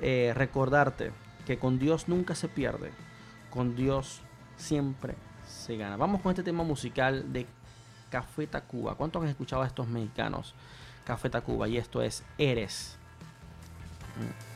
Eh, recordarte que con Dios nunca se pierde, con Dios siempre se gana. Vamos con este tema musical de Café Tacuba. ¿Cuántos han escuchado a estos mexicanos? Café Tacuba y esto es Eres. belleza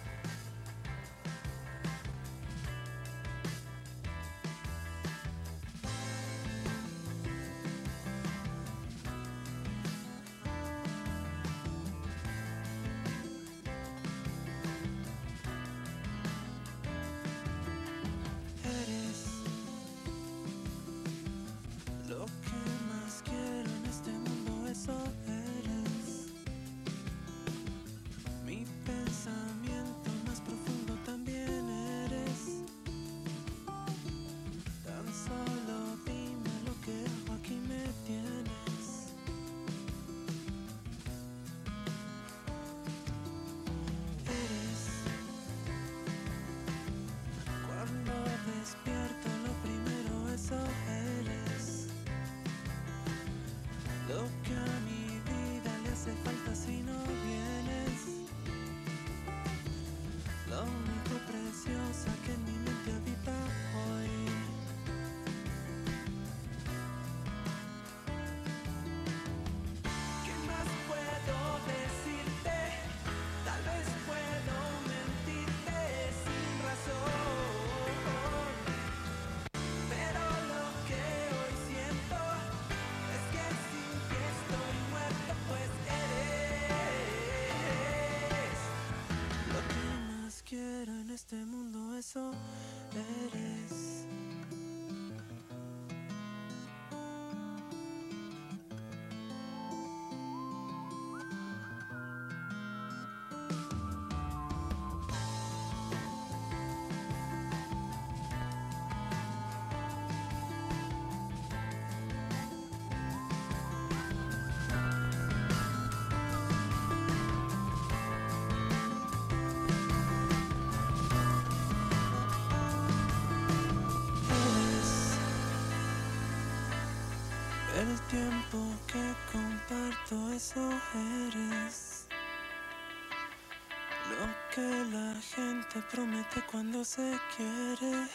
promete cuando se quiere.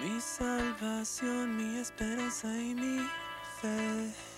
Mi salvación, mi esperanza y mi fe.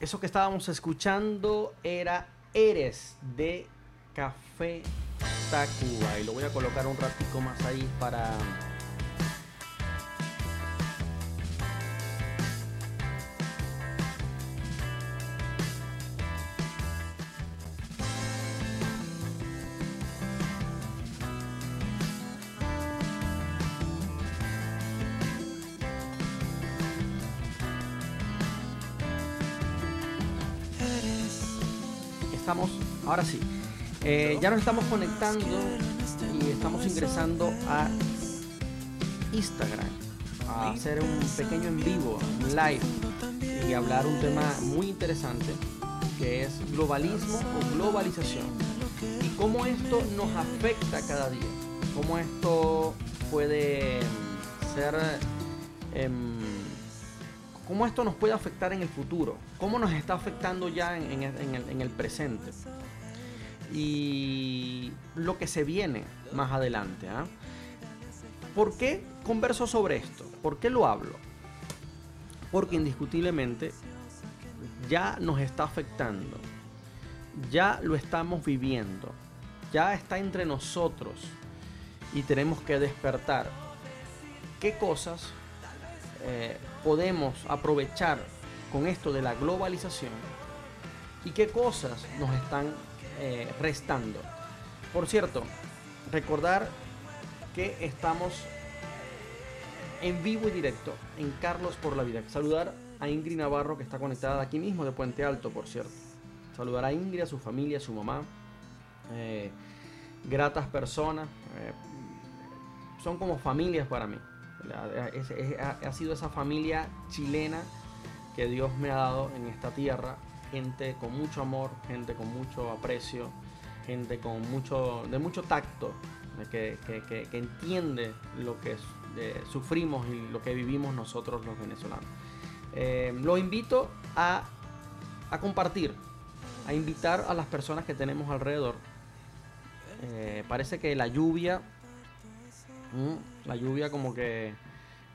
Eso que estábamos escuchando era Eres de Café Tacuba. Y lo voy a colocar un ratico más ahí para. Ahora sí, eh, ya nos estamos conectando y estamos ingresando a Instagram a hacer un pequeño en vivo, un live y hablar un tema muy interesante que es globalismo o globalización y cómo esto nos afecta cada día, cómo esto puede ser em, cómo esto nos puede afectar en el futuro, cómo nos está afectando ya en el presente y lo que se viene más adelante. ¿ah? ¿Por qué converso sobre esto? ¿Por qué lo hablo? Porque indiscutiblemente ya nos está afectando, ya lo estamos viviendo, ya está entre nosotros y tenemos que despertar. ¿Qué cosas eh, podemos aprovechar con esto de la globalización y qué cosas nos están eh, restando. Por cierto, recordar que estamos en vivo y directo en Carlos por la Vida. Saludar a Ingrid Navarro que está conectada aquí mismo de Puente Alto, por cierto. Saludar a Ingrid, a su familia, a su mamá. Eh, gratas personas. eh, son como familias para mí. Ha sido esa familia chilena que Dios me ha dado en esta tierra. Gente con mucho amor, gente con mucho aprecio, gente con mucho, de mucho tacto, que, que- que- que entiende lo que eh, sufrimos y lo que vivimos nosotros los venezolanos. Eh, los invito a, a compartir, a invitar a las personas que tenemos alrededor. Eh, parece que la lluvia, la lluvia como que,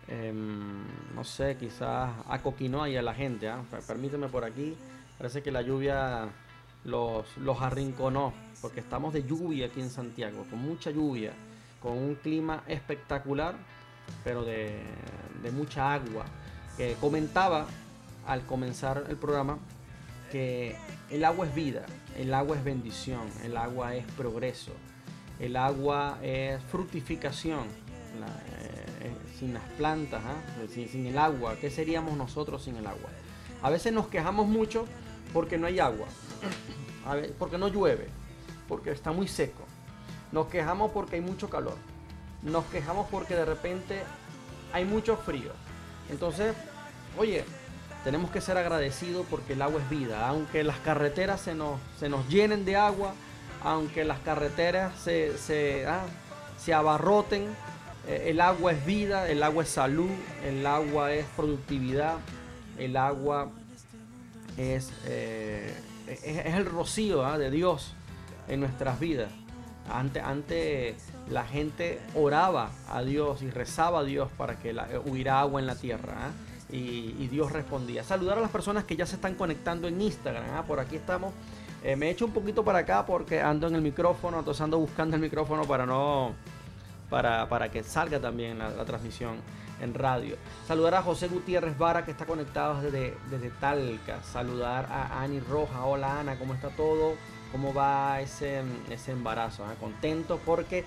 em, no sé, quizás acoquinó ahí a la gente. ¿ah? Per- Permíteme por aquí, parece que la lluvia los, los arrinconó, porque estamos de lluvia aquí en Santiago, con mucha lluvia, con un clima espectacular, pero de, de mucha agua. Que comentaba al comenzar el programa que el agua es vida, el agua es bendición, el agua es progreso, el agua es fructificación. Eh, eh, sin las plantas, ¿ah? sin, sin el agua, ¿qué seríamos nosotros sin el agua? A veces nos quejamos mucho porque no hay agua, porque no llueve, porque está muy seco. Nos quejamos porque hay mucho calor. Nos quejamos porque de repente hay mucho frío. Entonces, oye, tenemos que ser agradecidos porque el agua es vida. Aunque las carreteras se nos, se nos llenen de agua, aunque las carreteras se, se, ah, se abarroten, eh, el agua es vida, el agua es salud, el agua es productividad, el agua es, eh, es, es el rocío ah, de Dios en nuestras vidas. Antes, antes la gente oraba a Dios y rezaba a Dios para que la- hubiera agua en la tierra. ¿ah? Y, Dios respondía. Saludar a las personas que ya se están conectando en Instagram. ¿ah? Por aquí estamos. Eh, me he hecho un poquito para acá porque ando en el micrófono, entonces ando buscando el micrófono para no. Para, para que salga también la transmisión en radio. Saludar a José Gutiérrez Vara que está conectado desde, desde Talca. Saludar a Ani Roja. Hola Ana, ¿cómo está todo? ¿Cómo va ese, ese embarazo? ah? Contento porque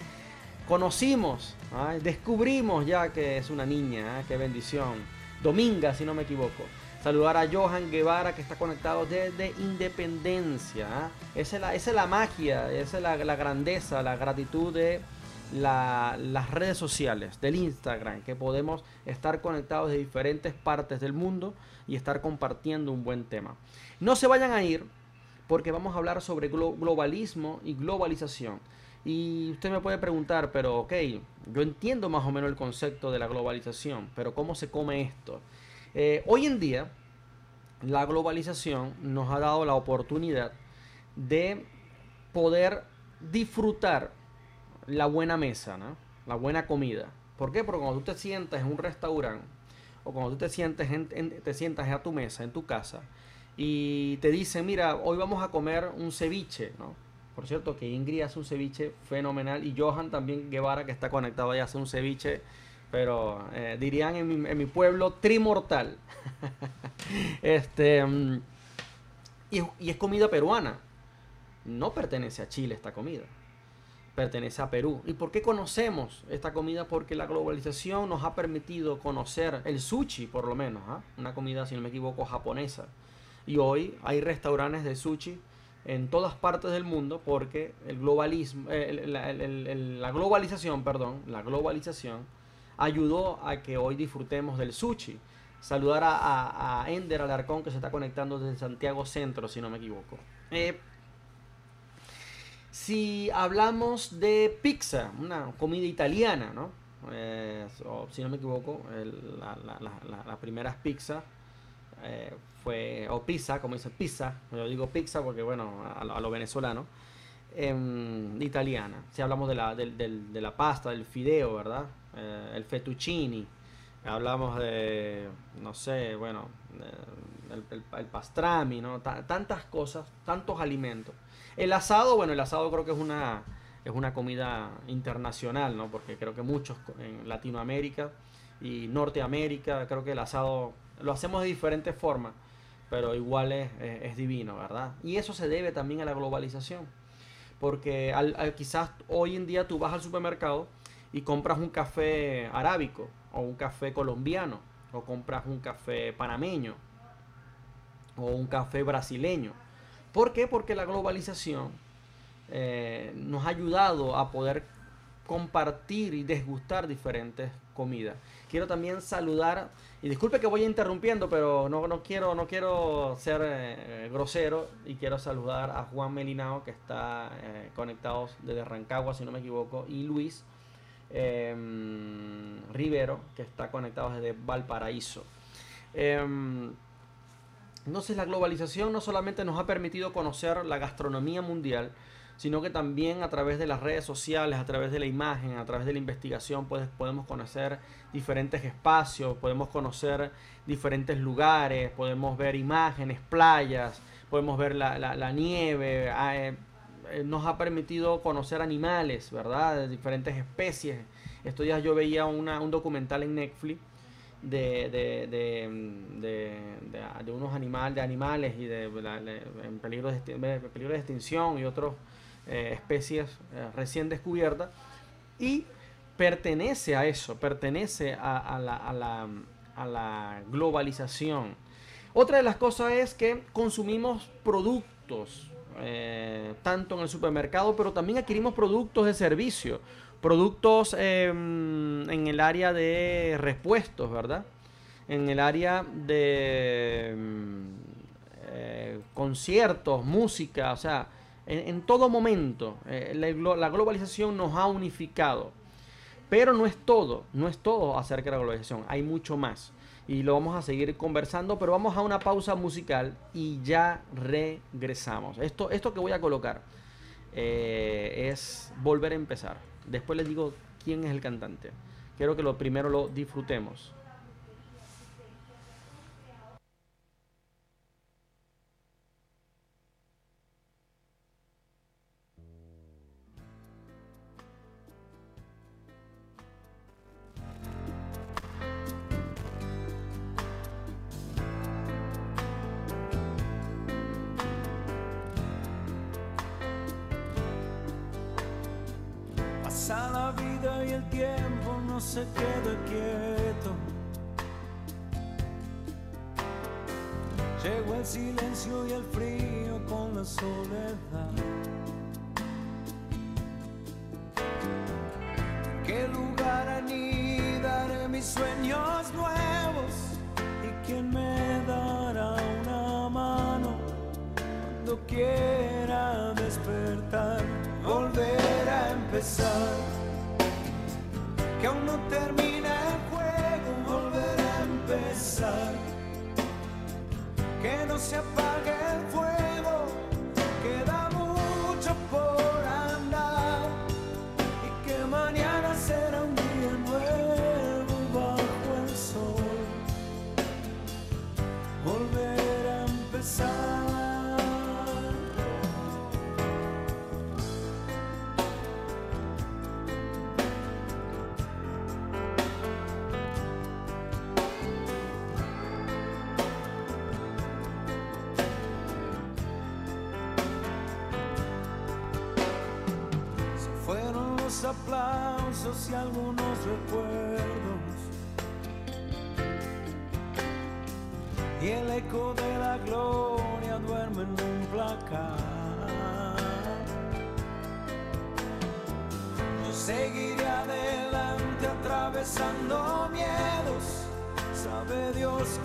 conocimos, ah, descubrimos ya que es una niña. ah, Qué bendición. Dominga, si no me equivoco. Saludar a Johan Guevara que está conectado desde Independencia. Esa, es la, esa es la magia, esa es la, la grandeza, la gratitud de la- las redes sociales, del Instagram, que podemos estar conectados de diferentes partes del mundo y estar compartiendo un buen tema. No se vayan a ir porque vamos a hablar sobre glo- globalismo y globalización. Y usted me puede preguntar, pero ok, yo entiendo más o menos el concepto de la globalización, pero ¿cómo se come esto? Eh, hoy en día, la globalización nos ha dado la oportunidad de poder disfrutar la buena mesa, ¿no? la buena comida. ¿Por qué? Porque cuando tú te sientas en un restaurante o cuando tú te sientes en- te sientas a tu mesa, en tu casa, y te dicen, mira, hoy vamos a comer un ceviche, ¿no? Por cierto, que Ingrid hace un ceviche fenomenal y Johan también Guevara, que está conectado ahí, hace un ceviche, pero eh, dirían en mi, pueblo, trimortal. este, mm, y es comida peruana. No pertenece a Chile esta comida pertenece a Perú. ¿Y por qué conocemos esta comida? Porque la globalización nos ha permitido conocer el sushi, por lo menos, ¿ah? una comida, si no me equivoco, japonesa. Y hoy hay restaurantes de sushi en todas partes del mundo porque el globalismo, eh, el- el- el- la globalización, perdón, la globalización ayudó a que hoy disfrutemos del sushi. Saludar a, a- a Ender Alarcón que se está conectando desde Santiago Centro, si no me equivoco. Eh, si hablamos de pizza, una comida italiana, ¿no? Eh, si no me equivoco, la, la- la- la- las primeras pizzas eh, fue, o pizza, como dice pizza, yo digo pizza porque, bueno, a, lo- venezolano, em, italiana. Si hablamos de la, del- del- de la pasta, del fideo, ¿verdad? Eh, el fettuccini, hablamos de, no sé, bueno, de- el, pastrami, ¿no? Ta- tantas cosas, tantos alimentos. El asado, bueno, el asado creo que es una, es una comida internacional, ¿no? Porque creo que muchos en Latinoamérica y Norteamérica, creo que el asado lo hacemos de diferentes formas, pero igual es, es- divino, ¿verdad? Y eso se debe también a la globalización. Porque al- quizás hoy en día tú vas al supermercado y compras un café arábico o un café colombiano o compras un café panameño o un café brasileño. ¿Por qué? Porque la globalización eh, nos ha ayudado a poder compartir y desgustar diferentes comidas. Quiero también saludar, y disculpe que voy interrumpiendo, pero no, no quiero, no quiero ser eh, grosero y quiero saludar a Juan Melinao que está eh, conectado desde Rancagua, si no me equivoco, y Luis em, Rivero que está conectado desde Valparaíso. Entonces la globalización no solamente nos ha permitido conocer la gastronomía mundial, sino que también a través de las redes sociales, a través de la imagen, a través de la investigación, pues, podemos conocer diferentes espacios, podemos conocer diferentes lugares, podemos ver imágenes, playas, podemos ver la, nieve, ah, eh, eh, nos ha permitido conocer animales, ¿verdad? De diferentes especies. Estos días yo veía un documental en Netflix de, de, unos animales, de animales y de, en peligro de, peligro de extinción y otros eh, especies eh, recién descubiertas y pertenece a eso, pertenece a, la, globalización. Otra de las cosas es que consumimos productos, eh, tanto en el supermercado, pero también adquirimos productos de servicio, productos em, en el área de repuestos, ¿verdad? En el área de em, conciertos, música, o sea, en, todo momento. Eh, la, globalización nos ha unificado. Pero no es todo, no es todo acerca de la globalización, hay mucho más. Y lo vamos a seguir conversando, pero vamos a una pausa musical y ya regresamos. Esto, esto que voy a colocar eh, es volver a empezar. Después les digo quién es el cantante. Quiero que lo primero lo disfrutemos. Se queda quieto. Llegó el silencio y el frío con la soledad. ¿Qué lugar anidaré mis sueños nuevos? ¿Y quién me dará una mano cuando quiera despertar? Volver a empezar que aún no termina el juego, volver a empezar, que no se apague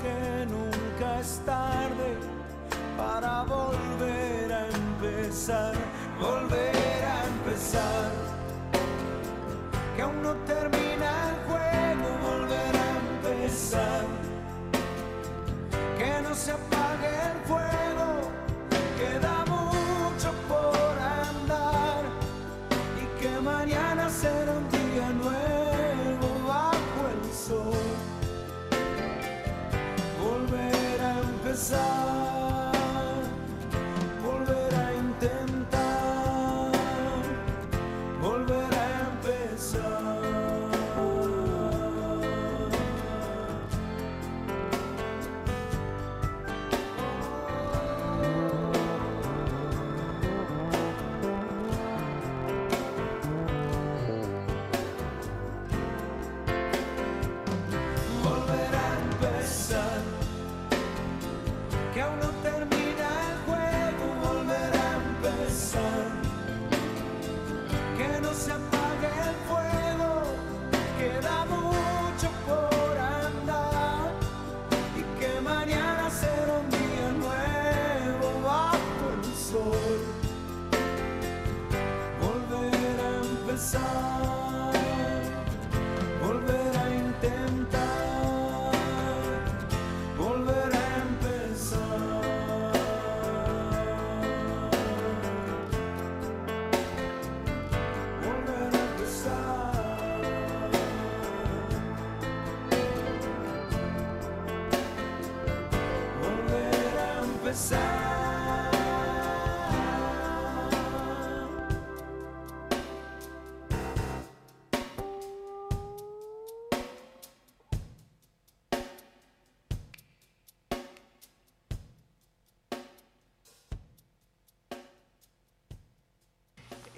que nunca es tarde para volver a empezar, volver a empezar. Que aún no termina empezar.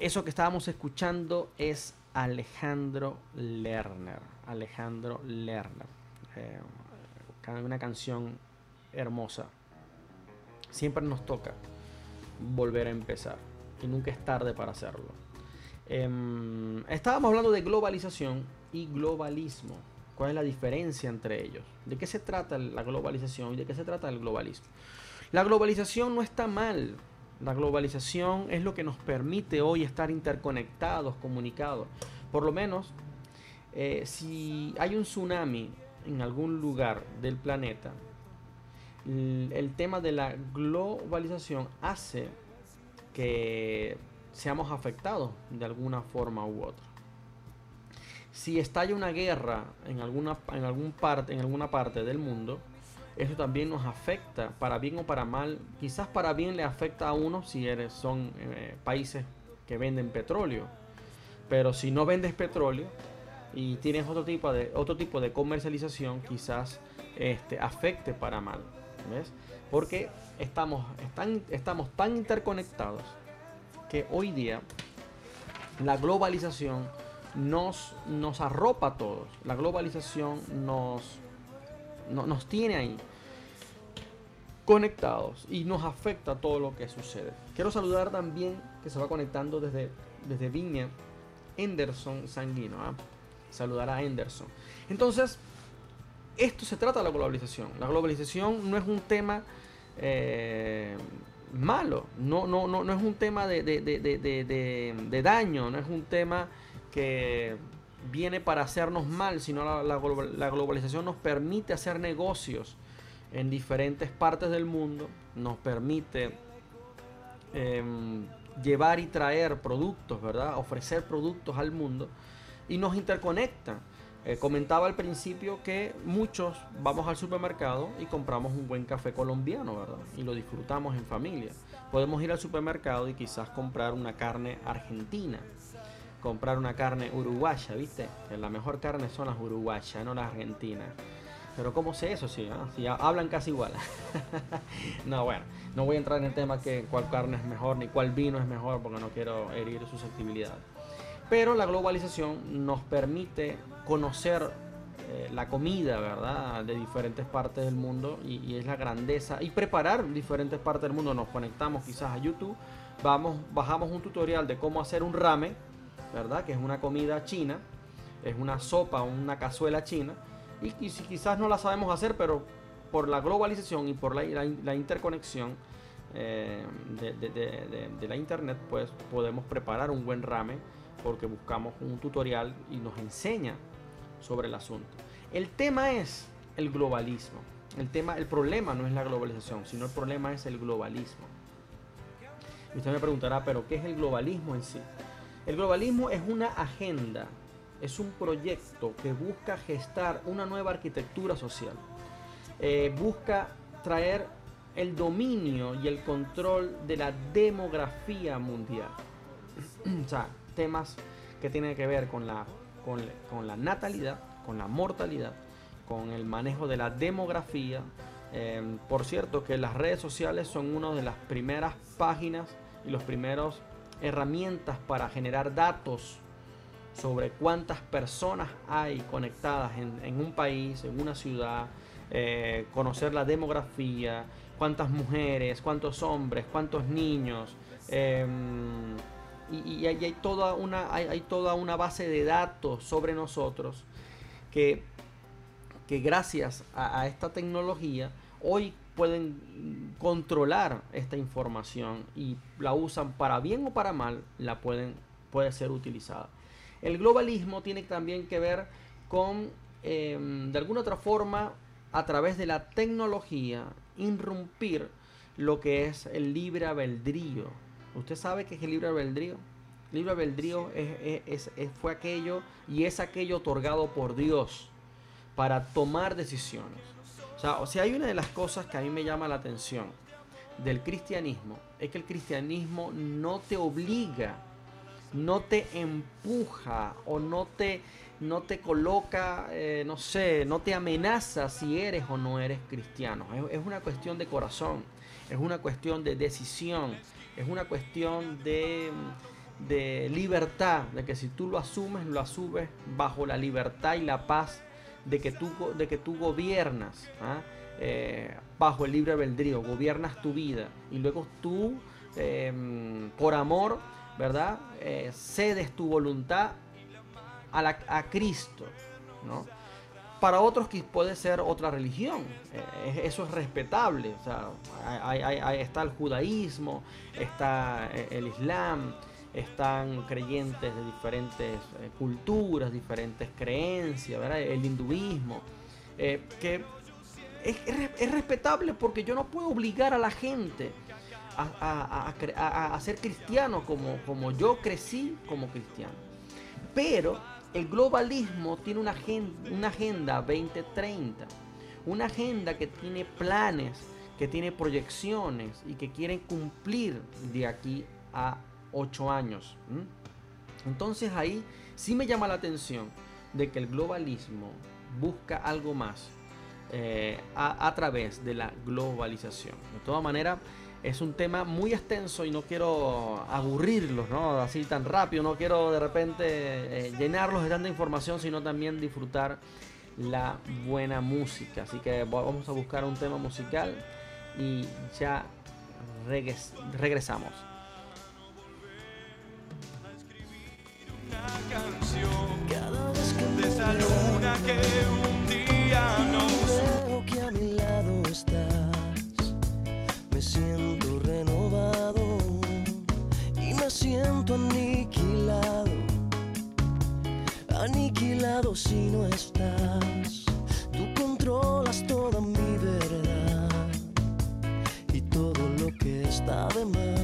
Eso que estábamos escuchando es Alejandro Lerner. Alejandro Lerner. Eh, una canción hermosa. Siempre nos toca volver a empezar. Y nunca es tarde para hacerlo. Em, estábamos hablando de globalización y globalismo. ¿Cuál es la diferencia entre ellos? ¿De qué se trata la globalización y de qué se trata el globalismo? La globalización no está mal. La globalización es lo que nos permite hoy estar interconectados, comunicados. Por lo menos, eh, si hay un tsunami en algún lugar del planeta, l- el tema de la globalización hace que seamos afectados de alguna forma u otra. Si estalla una guerra en alguna, en algún parte, en alguna parte del mundo, eso también nos afecta, para bien o para mal. Quizás para bien le afecta a uno si eres, son eh, países que venden petróleo. Pero si no vendes petróleo y tienes otro tipo de, otro tipo de comercialización, quizás este, afecte para mal. ¿Ves? Porque estamos, están, estamos tan interconectados que hoy día la globalización nos, nos arropa a todos. La globalización nos, no- nos tiene ahí conectados y nos afecta todo lo que sucede. Quiero saludar también que se va conectando desde, desde Viña, Henderson Sanguino. ¿ah? Saludar a Henderson. Entonces, esto se trata de la globalización. La globalización no es un tema eh, malo, no, no, no, no es un tema de- de- de- de daño, no es un tema que viene para hacernos mal, sino la, la la globalización nos permite hacer negocios en diferentes partes del mundo, nos permite em, llevar y traer productos, ¿verdad? Ofrecer productos al mundo y nos interconecta. Eh, comentaba al principio que muchos vamos al supermercado y compramos un buen café colombiano, ¿verdad? Y lo disfrutamos en familia. Podemos ir al supermercado y quizás comprar una carne argentina, comprar una carne uruguaya, ¿viste? La mejor carne son las uruguayas, no las argentinas. Pero ¿cómo sé eso? Sí, ah? si ha- hablan casi igual. no, bueno, no voy a entrar en el tema que cuál carne es mejor ni cuál vino es mejor porque no quiero herir susceptibilidades. Pero la globalización nos permite conocer eh, la comida, ¿verdad? De diferentes partes del mundo y, y es la grandeza. Y preparar diferentes partes del mundo. Nos conectamos quizás a YouTube, vamos, bajamos un tutorial de cómo hacer un ramen, ¿verdad? Que es una comida china, es una sopa, una cazuela china. Y, si quizás no la sabemos hacer, pero por la globalización y por la, interconexión eh, de la internet, pues podemos preparar un buen ramen porque buscamos un tutorial y nos enseña sobre el asunto. El tema es el globalismo. El tema, el problema no es la globalización, sino el problema es el globalismo. Y usted me preguntará, pero ¿qué es el globalismo en sí? El globalismo es una agenda, es un proyecto que busca gestar una nueva arquitectura social. Eh, busca traer el dominio y el control de la demografía mundial. o sea, temas que tienen que ver con la, con, la natalidad, con la mortalidad, con el manejo de la demografía. Eh, por cierto, que las redes sociales son una de las primeras páginas y los primeros herramientas para generar datos sobre cuántas personas hay conectadas en, un país, en una ciudad, eh, conocer la demografía, cuántas mujeres, cuántos hombres, cuántos niños, em, y, hay, toda una, hay toda una base de datos sobre nosotros que, que gracias a, a esta tecnología hoy pueden controlar esta información y la usan para bien o para mal, la pueden, puede ser utilizada. El globalismo tiene también que ver con, eh, de alguna otra forma, a través de la tecnología, irrumpir lo que es el libre albedrío. ¿Usted sabe qué es el libre albedrío? Libre albedrío es- es- fue aquello y es aquello otorgado por Dios para tomar decisiones. O sea, hay una de las cosas que a mí me llama la atención del cristianismo, es que el cristianismo no te obliga, no te empuja o no te, no te coloca, eh, no sé, no te amenaza si eres o no eres cristiano. Es, es una cuestión de corazón, es una cuestión de decisión, es una cuestión de, de libertad, de que si tú lo asumes, lo asumes bajo la libertad y la paz de que tú, de que tú gobiernas ¿ah? Eh, bajo el libre albedrío, gobiernas tu vida y luego tú, eh, por amor, ¿verdad? Eh, cedes tu voluntad a, la- a Cristo, ¿no? Para otros que puede ser otra religión, eh, eso es respetable, o sea, hay- hay- está el judaísmo, está el islam, están creyentes de diferentes eh, culturas, diferentes creencias, ¿verdad? el hinduismo, eh, que es, es re- es respetable porque yo no puedo obligar a la gente a, a- ser cristiano como, como yo crecí como cristiano. Pero el globalismo tiene una agenda, una agenda 2030, una agenda que tiene planes, que tiene proyecciones y que quieren cumplir de aquí a 8 años. Entonces ahí sí me llama la atención de que el globalismo busca algo más eh, a, través de la globalización. De todas maneras, es un tema muy extenso y no quiero aburrirlos, ¿no? Así tan rápido, no quiero de repente eh, llenarlos de tanta información, sino también disfrutar la buena música. Así que vamos a buscar un tema musical y ya regres- regresamos. Si no estás. Tú controlas toda mi verdad y todo lo que está de más.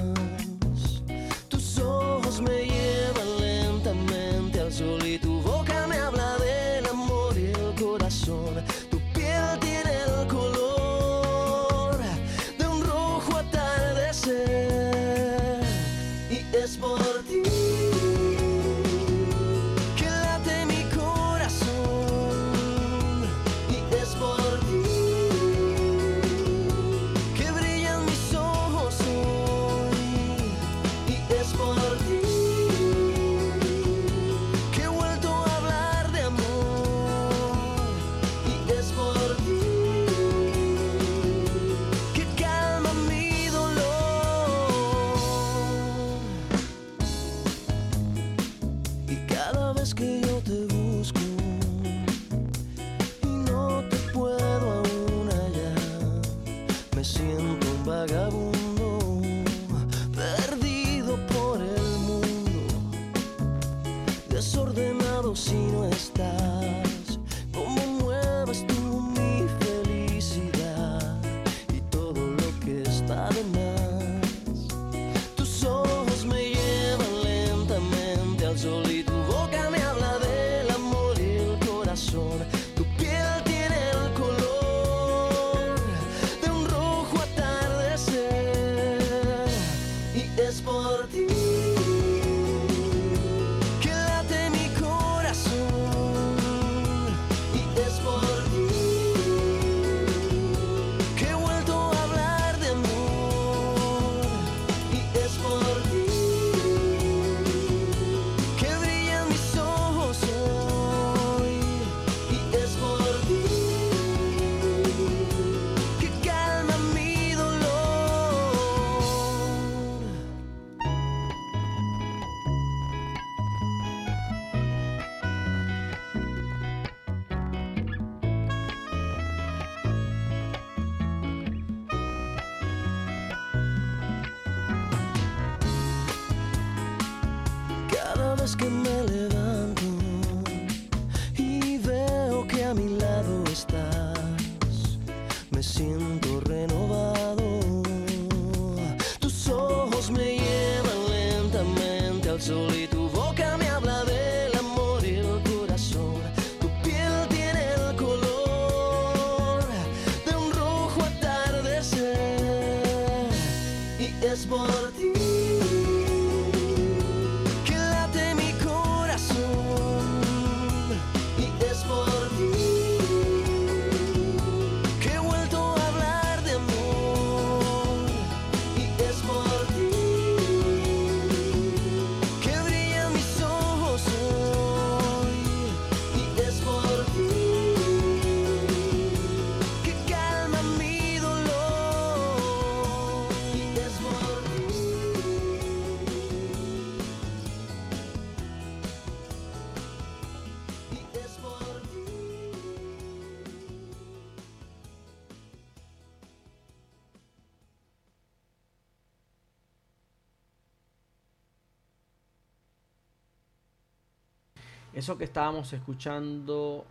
Eso que estábamos escuchando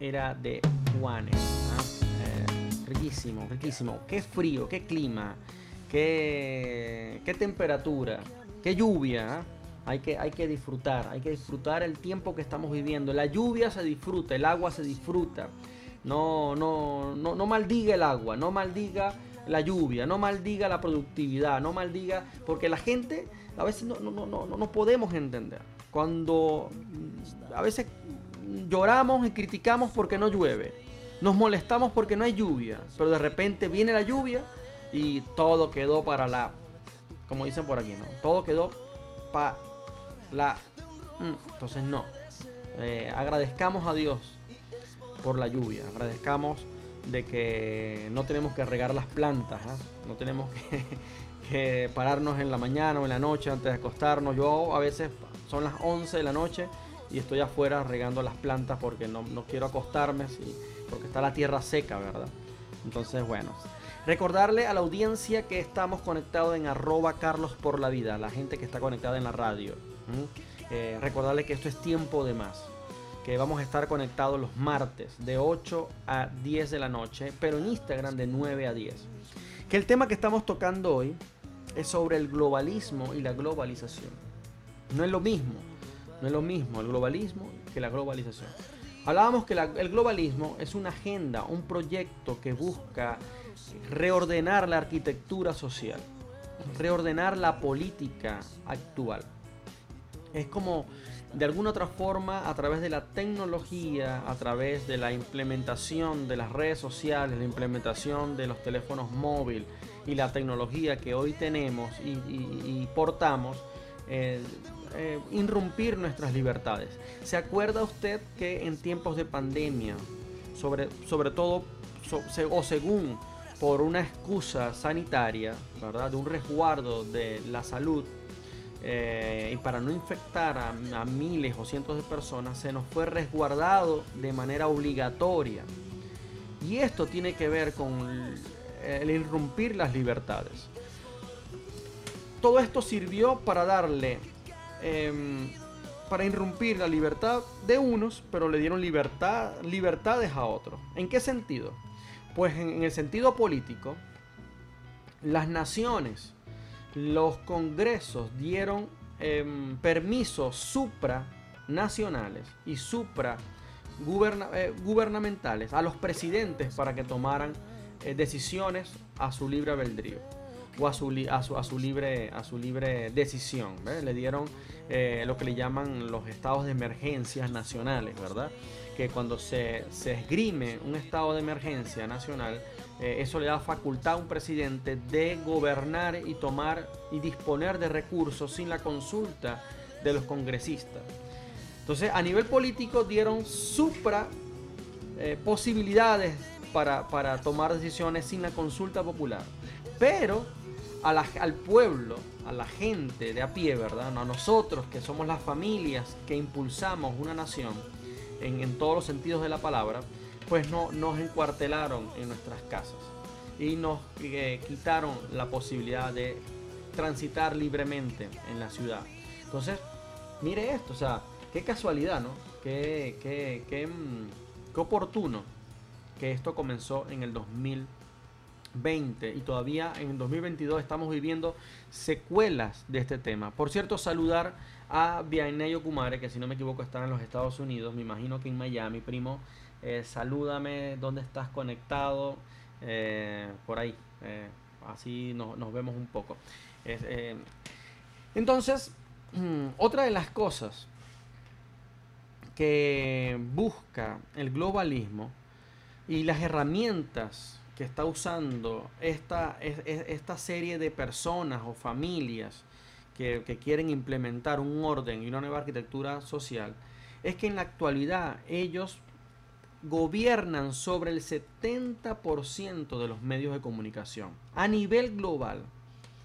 era de Juanes. ¿ah? Eh, riquísimo, riquísimo. Qué frío, qué clima, qué, qué temperatura, qué lluvia. ¿ah? Hay que, hay que disfrutar, hay que disfrutar el tiempo que estamos viviendo. La lluvia se disfruta, el agua se disfruta. No, no, no, no maldiga el agua, no maldiga la lluvia, no maldiga la productividad, no maldiga, porque la gente a veces no, no, no, no, no- no podemos entender. Cuando a veces lloramos y criticamos porque no llueve, nos molestamos porque no hay lluvia, pero de repente viene la lluvia y todo quedó para la, como dicen por aquí, ¿no? Todo quedó para la... mm, Entonces no. Eh, agradezcamos a Dios por la lluvia. Agradezcamos de que no tenemos que regar las plantas, ¿ah? no tenemos que pararnos en la mañana o en la noche antes de acostarnos. Yo a veces son las 11 de la noche y estoy afuera regando las plantas porque no, no quiero acostarme, sí, porque está la tierra seca, ¿verdad? Entonces, bueno. Recordarle a la audiencia que estamos conectados en arroba Carlos por la vida, la gente que está conectada en la radio. Eh, recordarle que esto es tiempo de más que vamos a estar conectados los martes de 8 a 10 de la noche, pero en Instagram de 9 a 10. Que el tema que estamos tocando hoy es sobre el globalismo y la globalización. No es lo mismo, no es lo mismo el globalismo que la globalización. Hablábamos que el globalismo es una agenda, un proyecto que busca reordenar la arquitectura social, reordenar la política actual es como de alguna otra forma a través de la tecnología, a través de la implementación de las redes sociales, la implementación de los teléfonos móviles y la tecnología que hoy tenemos y portamos, eh, eh, irrumpir nuestras libertades. ¿Se acuerda usted que en tiempos de pandemia, sobre, sobre todo o según por una excusa sanitaria, ¿verdad? De un resguardo de la salud, eh, y para no infectar a, a miles o cientos de personas, se nos fue resguardado de manera obligatoria. Y esto tiene que ver con el irrumpir las libertades. Todo esto sirvió para darle, em, para irrumpir la libertad de unos, pero le dieron libertad, libertades a otros. ¿En qué sentido? Pues en- el sentido político, las naciones, los congresos dieron em, permisos supranacionales y supra eh, gubernamentales a los presidentes para que tomaran eh, decisiones a su libre albedrío a su, libre, a su libre decisión. Le dieron eh, lo que le llaman los estados de emergencias nacionales, ¿verdad? Que cuando se, se esgrime un estado de emergencia nacional, eh, eso le da facultad a un presidente de gobernar y tomar y disponer de recursos sin la consulta de los congresistas. Entonces, a nivel político dieron supra eh, posibilidades para, para tomar decisiones sin la consulta popular. Pero a al pueblo, a la gente de a pie, ¿verdad? A nosotros que somos las familias que impulsamos una nación en, en todos los sentidos de la palabra, pues no, nos encuartelaron en nuestras casas y nos eh, quitaron la posibilidad de transitar libremente en la ciudad. Entonces, mire esto, o sea, qué casualidad, ¿no? Qué, qué, qué, mm, qué oportuno que esto comenzó en el 2020 y todavía en el 2022 estamos viviendo secuelas de este tema. Por cierto, saludar a Vianey Kumare, que si no me equivoco está en los Estados Unidos, me imagino que en Miami, primo. Eh, salúdame, ¿dónde estás conectado? Eh, por ahí, eh, así nos, nos vemos un poco. Eh, entonces, otra de las cosas que busca el globalismo y las herramientas que está usando esta, es- es- esta serie de personas o familias que, quieren implementar un orden y una nueva arquitectura social, es que en la actualidad ellos gobiernan sobre el 70% de los medios de comunicación. A nivel global,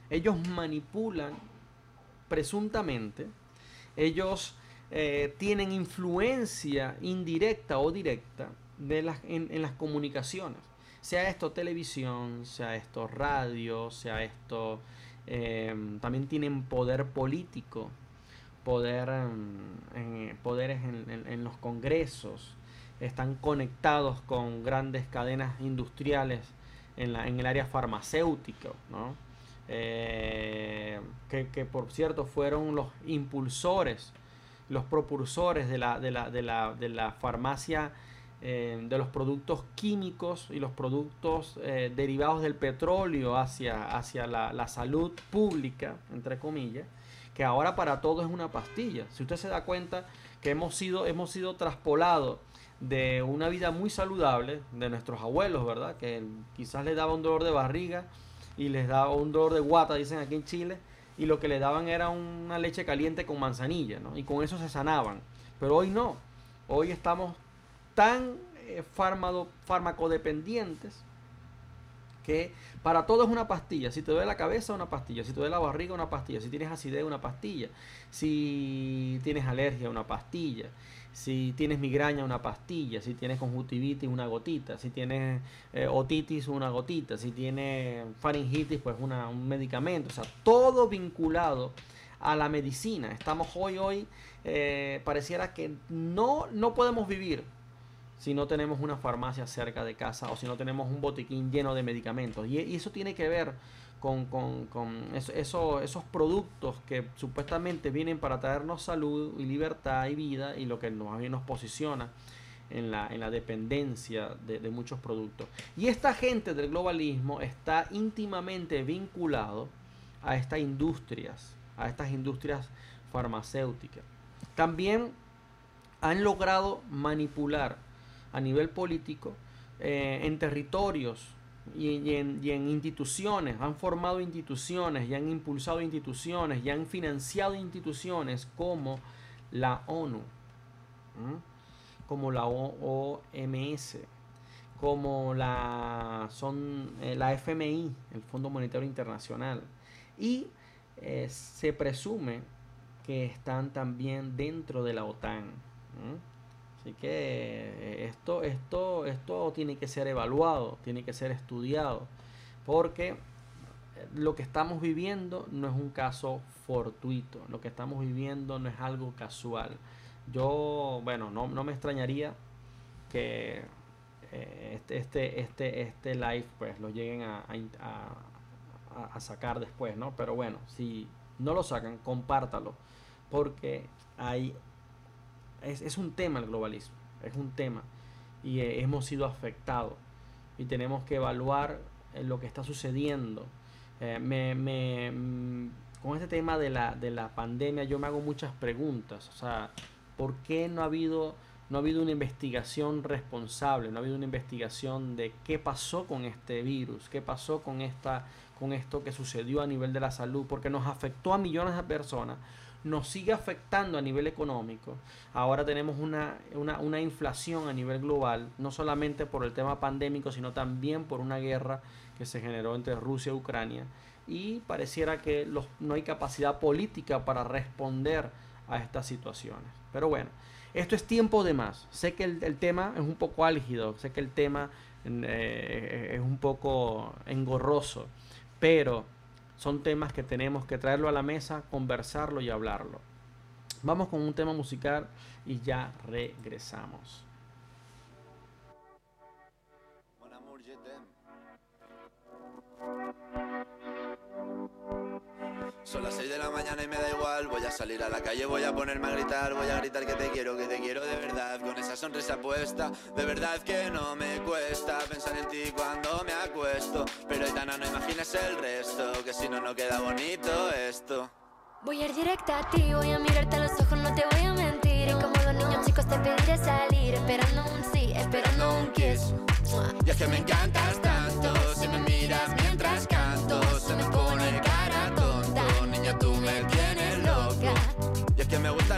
ellos manipulan presuntamente, ellos eh, tienen influencia indirecta o directa de las, en las comunicaciones. Sea esto televisión, sea esto radio, sea esto... eh, también tienen poder político, poder, em, en- poderes en, los congresos, están conectados con grandes cadenas industriales en, la- en el área farmacéutico, ¿no? Eh, que, que, por cierto fueron los impulsores, los propulsores de la, de la, de la, de la farmacia, eh, de los productos químicos y los productos eh, derivados del petróleo hacia, hacia la, la salud pública, entre comillas, que ahora para todo es una pastilla. Si usted se da cuenta que hemos sido, hemos sido traspolados de una vida muy saludable de nuestros abuelos, ¿verdad? Que quizás les daba un dolor de barriga y les daba un dolor de guata, dicen aquí en Chile, y lo que le daban era una leche caliente con manzanilla, ¿no? Y con eso se sanaban. Pero hoy no. Hoy estamos tan eh, farmacodependientes que para todo es una pastilla. Si te duele la cabeza, una pastilla. Si te duele la barriga, una pastilla. Si tienes acidez, una pastilla. Si tienes alergia, una pastilla. Si tienes migraña, una pastilla. Si tienes conjuntivitis, una gotita. Si tienes eh, otitis, una gotita. Si tienes faringitis, pues una, un medicamento. O sea, todo vinculado a la medicina. Estamos hoy, hoy, eh, pareciera que no, no podemos vivir si no tenemos una farmacia cerca de casa o si no tenemos un botiquín lleno de medicamentos. Y, eso tiene que ver con, con- con eso- eso- esos productos que supuestamente vienen para traernos salud y libertad y vida y lo que nos posiciona en la, en la dependencia de, de muchos productos. Y esta gente del globalismo está íntimamente vinculado a estas industrias, a estas industrias farmacéuticas. También han logrado manipular a nivel político eh, en territorios y, en, y en instituciones, han formado instituciones y han impulsado instituciones y han financiado instituciones como la ONU, como la OMS, como la, son, eh, la FMI, el Fondo Monetario Internacional, y eh, se presume que están también dentro de la OTAN. Así que eh, esto, esto, esto tiene que ser evaluado, tiene que ser estudiado, porque eh, lo que estamos viviendo no es un caso fortuito, lo que estamos viviendo no es algo casual. Yo, bueno, no, no me extrañaría que eh, este, este, este, este live pues lo lleguen a, a sacar después, ¿no? Pero bueno, si no lo sacan, compártalo, porque hay es, es un tema el globalismo, es un tema y eh, hemos sido afectados y tenemos que evaluar eh, lo que está sucediendo. Eh, me, me, mm, con este tema de la, de la pandemia yo me hago muchas preguntas, o sea, ¿por qué no ha habido no ha habido una investigación responsable, no ha habido una investigación de qué pasó con este virus, qué pasó con esta con esto que sucedió a nivel de la salud, porque nos afectó a millones de personas, nos sigue afectando a nivel económico. Ahora tenemos una, una, inflación a nivel global, no solamente por el tema pandémico, sino también por una guerra que se generó entre Rusia y Ucrania. Y pareciera que los, no hay capacidad política para responder a estas situaciones. Pero bueno, esto es tiempo de más. Sé que el, el tema es un poco álgido, sé que el tema eh, es un poco engorroso, pero son temas que tenemos que traerlo a la mesa, conversarlo y hablarlo. Vamos con un tema musical y ya regresamos. Son las 6 de la mañana y me da igual. Voy a salir a la calle, voy a ponerme a gritar. Voy a gritar que te quiero, que te quiero de verdad. Con esa sonrisa puesta, de verdad que no me cuesta pensar en ti cuando me acuesto. Pero Aitana, no imagines el resto, que si no, no queda bonito esto. Voy a ir directa a ti, voy a mirarte a los ojos, no te voy a mentir. Y como dos niños chicos te pediré salir, esperando un sí, esperando un kiss. Y es que me encantas tanto, si me miras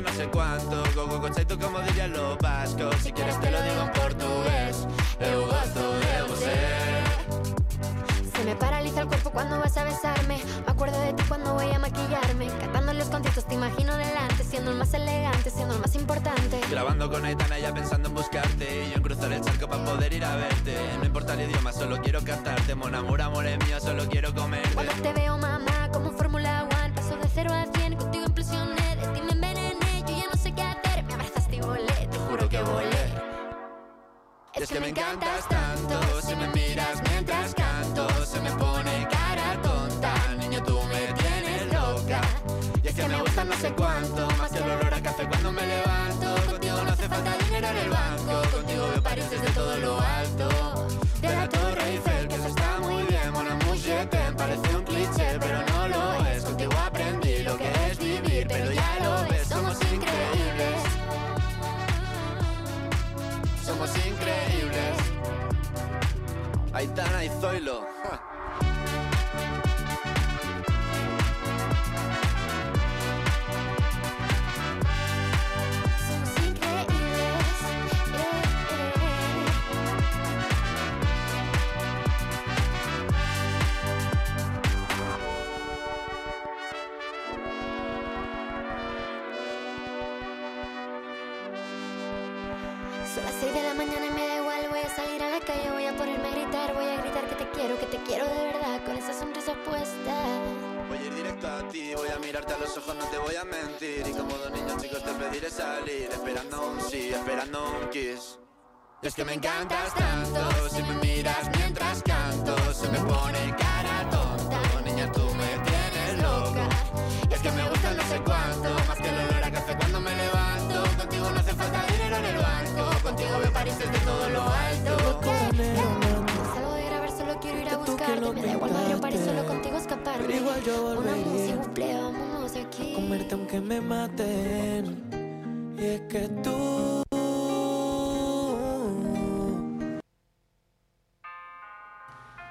no sé cuánto, go go go tú como dirían los vascos. Si quieres te lo digo en portugués, eu gosto de você. Se me paraliza el cuerpo cuando vas a besarme. Me acuerdo de ti cuando voy a maquillarme. Cantando los conciertos te imagino delante, siendo el más elegante, siendo el más importante. Grabando con Aitana ya pensando en buscarte Y yo en cruzar el charco para poder ir a verte No importa el idioma, solo quiero cantarte Mon amor, amor es mío, solo quiero comerte Cuando te veo, mamá, Y es que me encantas tanto Si me miras mientras canto Se me pone cara tonta. Niña, tú me tienes loca. Y es que me gusta no sé cuánto Más que el olor a café cuando me levanto. Contigo no hace falta dinero en el banco Contigo veo París desde todo lo alto. De la Torre Eiffel, que eso está muy Aitana y Zoilo. Mirarte a los ojos, no te voy a mentir. Y como dos niños chicos te pediré salir, esperando un sí, esperando un kiss. Es que me encantas tanto, si me miras mientras canto, se me pone cara tonta. Niña, tú me tienes loca. Y es que me gusta no sé cuánto, más que el olor a café cuando me levanto. Contigo no hace falta dinero en el banco, contigo veo París desde todo lo alto. Salgo de grabar, solo quiero ir a buscarte, me da igual Madrid o París, solo contigo escaparme. Pero igual yo Una música, un comerte aunque me maten. Y es que tú.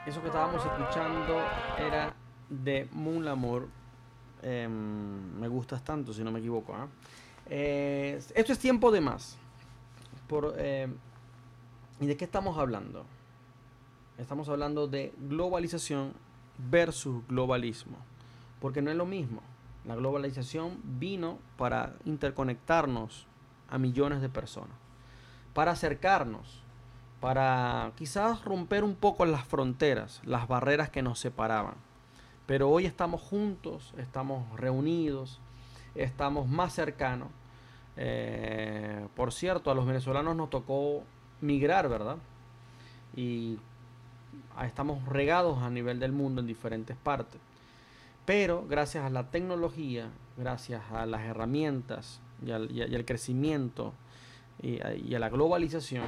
Eso que estábamos escuchando era de Moon Lamour. Em, me gustas tanto, si no me equivoco. ¿ah? Eh, esto es tiempo de más. Em, ¿Y de qué estamos hablando? Estamos hablando de globalización versus globalismo. Porque no es lo mismo. La globalización vino para interconectarnos a millones de personas. Para acercarnos para quizás romper un poco las fronteras, las barreras que nos separaban. Pero hoy estamos juntos, estamos reunidos, estamos más cercanos. Eh, por cierto, a los venezolanos nos tocó migrar, ¿verdad? Y estamos regados a nivel del mundo en diferentes partes. Pero gracias a la tecnología, gracias a las herramientas y al, crecimiento y a- y a la globalización,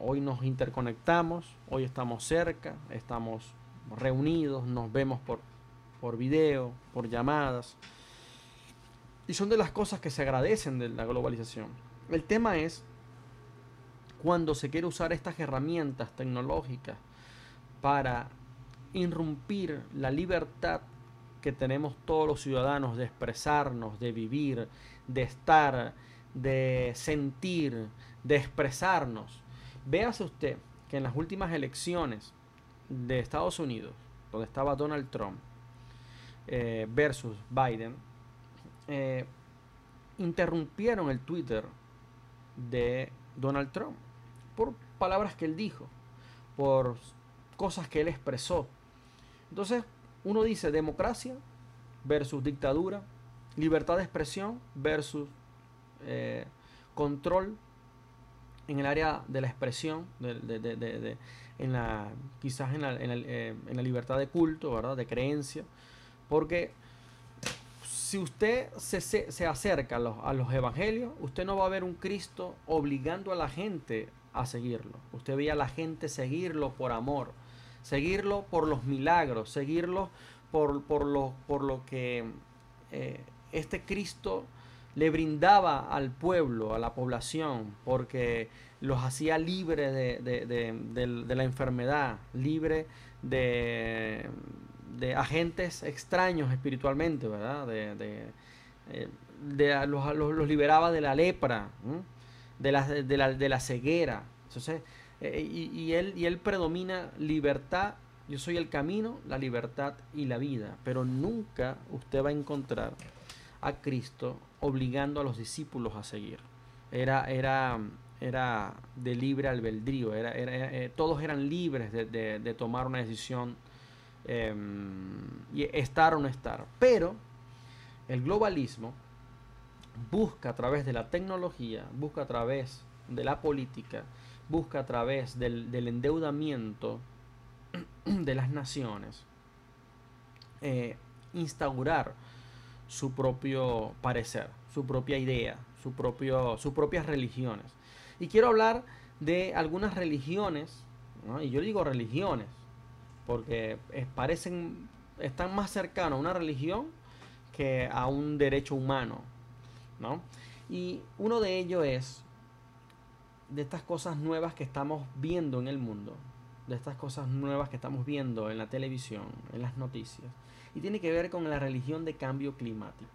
Hoy nos interconectamos, hoy estamos cerca, estamos reunidos, nos vemos por, por video, por llamadas. Y son de las cosas que se agradecen de la globalización. El tema es cuando se quiere usar estas herramientas tecnológicas para irrumpir la libertad que tenemos todos los ciudadanos de expresarnos, de vivir, de estar, de sentir, de expresarnos. Véase usted que en las últimas elecciones de Estados Unidos, donde estaba Donald Trump eh, versus Biden, eh, interrumpieron el Twitter de Donald Trump por palabras que él dijo, por cosas que él expresó. Entonces, uno dice democracia versus dictadura, libertad de expresión versus eh, control en el área de la expresión, en la, quizás en la, en, la, eh, en la libertad de culto, de creencia, porque si usted se, se- se acerca a los, a los evangelios, usted no va a ver un Cristo obligando a la gente a seguirlo. Usted ve a la gente seguirlo por amor, seguirlo por los milagros, seguirlo por, por, lo, por lo que eh, este Cristo le brindaba al pueblo, a la población, porque los hacía libres de, de- de- la enfermedad, libre de, agentes extraños espiritualmente, ¿verdad? De, eh, los, los, los liberaba de la lepra, la, la, de la ceguera. Entonces, eh, y, él, y él predomina libertad. Yo soy el camino, la libertad y la vida. Pero nunca usted va a encontrar a Cristo obligando a los discípulos a seguir. Era, era, era de libre albedrío. Era, era- eh, todos eran libres de, de- tomar una decisión eh, y estar o no estar. Pero el globalismo busca a través de la tecnología, busca a través de la política, busca a través del, endeudamiento de las naciones, eh, instaurar su propio parecer, su propia idea, su propio, sus propias religiones. Y quiero hablar de algunas religiones, y yo digo religiones, porque parecen, están más cercanos a una religión que a un derecho humano, ¿no? Y uno de ellos es de estas cosas nuevas que estamos viendo en el mundo, de estas cosas nuevas que estamos viendo en la televisión, en las noticias, y tiene que ver con la religión de cambio climático.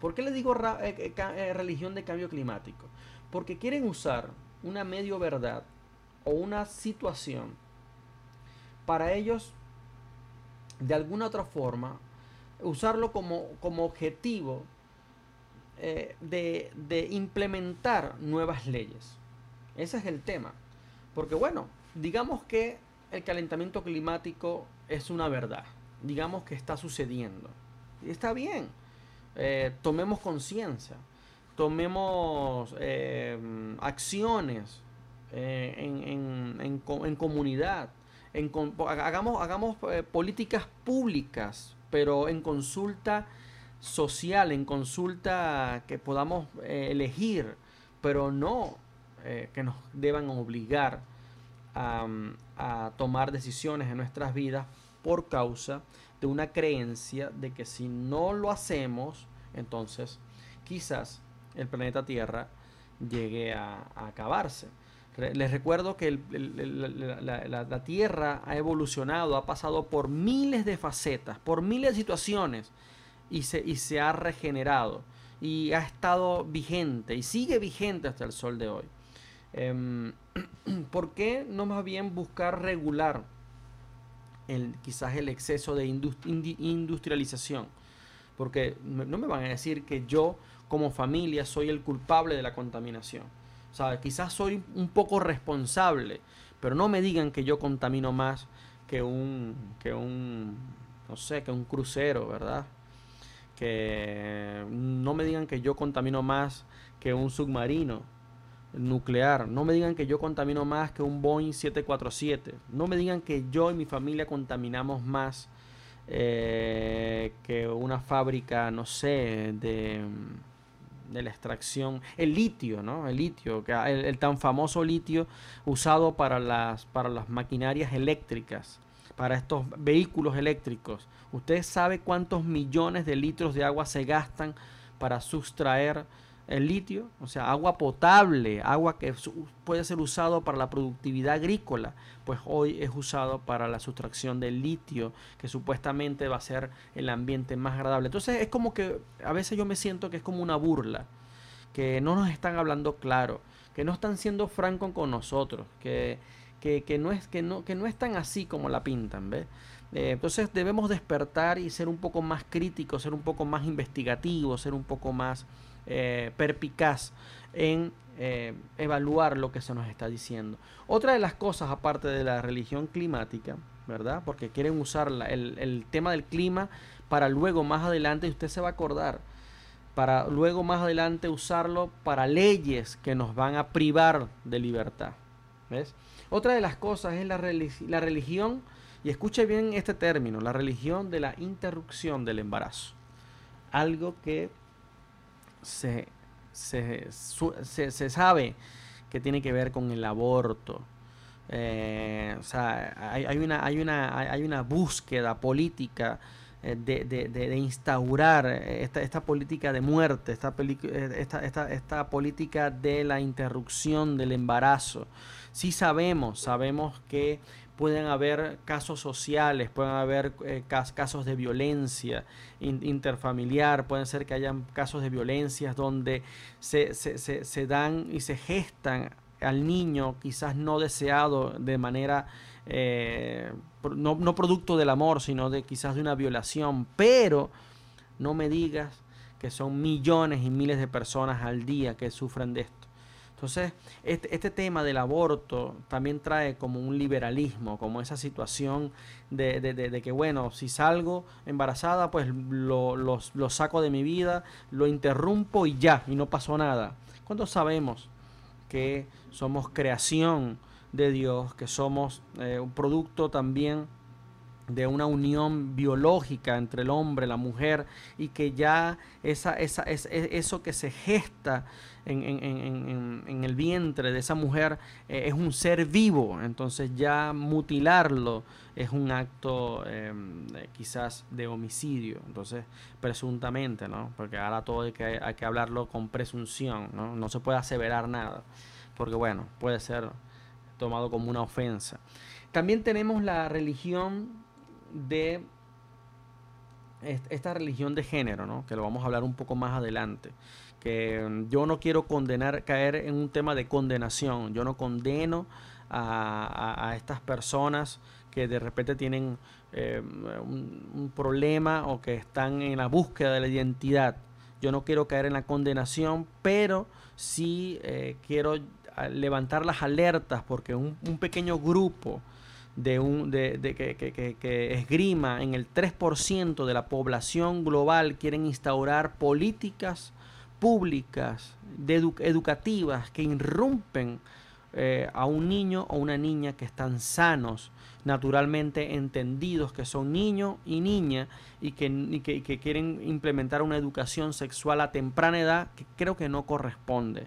¿Por qué le digo eh, eh, eh, religión de cambio climático? Porque quieren usar una medio verdad o una situación para ellos, de alguna otra forma, usarlo como, como objetivo de, de implementar nuevas leyes. Ese es el tema. Porque bueno, digamos que el calentamiento climático es una verdad. Digamos que está sucediendo. Y está bien. Eh, tomemos conciencia. Tomemos eh, acciones eh, en, en- en en comunidad. Hagamos hagamos políticas públicas, pero en consulta social, en consulta que podamos elegir, pero no eh, que nos deban obligar a, a tomar decisiones en nuestras vidas por causa de una creencia de que si no lo hacemos, entonces quizás el planeta Tierra llegue a, acabarse. Les recuerdo que la- la Tierra ha evolucionado, ha pasado por miles de facetas, por miles de situaciones y se, y se ha regenerado y ha estado vigente y sigue vigente hasta el sol de hoy. Em, ¿Por qué no más bien buscar regular el, quizás el exceso de industrialización? Porque no me van a decir que yo como familia soy el culpable de la contaminación. O quizás soy un poco responsable, pero no me digan que yo contamino más que un, que un, no sé, que un crucero, ¿verdad? Que no me digan que yo contamino más que un submarino nuclear. No me digan que yo contamino más que un Boeing 747. No me digan que yo y mi familia contaminamos más eh, que una fábrica, no sé, de, la extracción. El litio, ¿no? El litio, el tan famoso litio usado para las, para las maquinarias eléctricas, para estos vehículos eléctricos. ¿Usted sabe cuántos millones de litros de agua se gastan para sustraer el litio? O sea, agua potable, agua que puede ser usado para la productividad agrícola, pues hoy es usado para la sustracción del litio, que supuestamente va a ser el ambiente más agradable. Entonces es como que a veces yo me siento que es como una burla, que no nos están hablando claro, que no están siendo francos con nosotros, que, que, que no es, que, no, que no es tan así como la pintan, ¿ves? Eh, entonces debemos despertar y ser un poco más críticos, ser un poco más investigativos, ser un poco más eh, perpicaz en eh, evaluar lo que se nos está diciendo. Otra de las cosas, aparte de la religión climática, ¿verdad? Porque quieren usar la- el, el tema del clima para luego más adelante, y usted se va a acordar, para luego más adelante usarlo para leyes que nos van a privar de libertad. ¿Ves? Otra de las cosas es la, religi- la religión, y escuche bien este término, la religión de la interrupción del embarazo. Algo que se, se, su- se- se sabe que tiene que ver con el aborto. Eh, o sea, hay, hay una, hay, una, hay- una búsqueda política eh, de, de- de- de instaurar esta, esta política de muerte, esta, eh, esta, esta- esta política de la interrupción del embarazo. Sí sabemos, sabemos que pueden haber casos sociales, pueden haber eh, cas- casos de violencia in- interfamiliar, pueden ser que hayan casos de violencias donde se, se- se- dan y se gestan al niño quizás no deseado de manera eh, no, no producto del amor, sino de quizás de una violación, pero no me digas que son millones y miles de personas al día que sufren de esto. Entonces, este, este tema del aborto también trae como un liberalismo, como esa situación de, de- de- de que, bueno, si salgo embarazada, pues lo, saco de mi vida, lo interrumpo y ya, y no pasó nada. ¿Cuántos sabemos que somos creación de Dios, que somos eh, un producto también de una unión biológica entre el hombre, la mujer, y que ya esa, esa, es, es- eso que se gesta en, en- en- en- el vientre de esa mujer eh, es un ser vivo, entonces ya mutilarlo es un acto eh, quizás de homicidio, entonces presuntamente, ¿no? Porque ahora todo hay que, hay que hablarlo con presunción, ¿no? No se puede aseverar nada, porque bueno, puede ser tomado como una ofensa. También tenemos la religión de est- esta religión de género, ¿no? que lo vamos a hablar un poco más adelante. Que mm, yo no quiero condenar, caer en un tema de condenación. Yo no condeno a, estas personas que de repente tienen eh, un, problema o que están en la búsqueda de la identidad. Yo no quiero caer en la condenación, pero sí eh, quiero ah, levantar las alertas porque un pequeño grupo de un de, de que, que- que- esgrima en el 3% de la población global quieren instaurar políticas públicas de edu- educativas que irrumpen eh, a un niño o una niña que están sanos, naturalmente entendidos que son niño y niña y que, y que- y que quieren implementar una educación sexual a temprana edad que creo que no corresponde.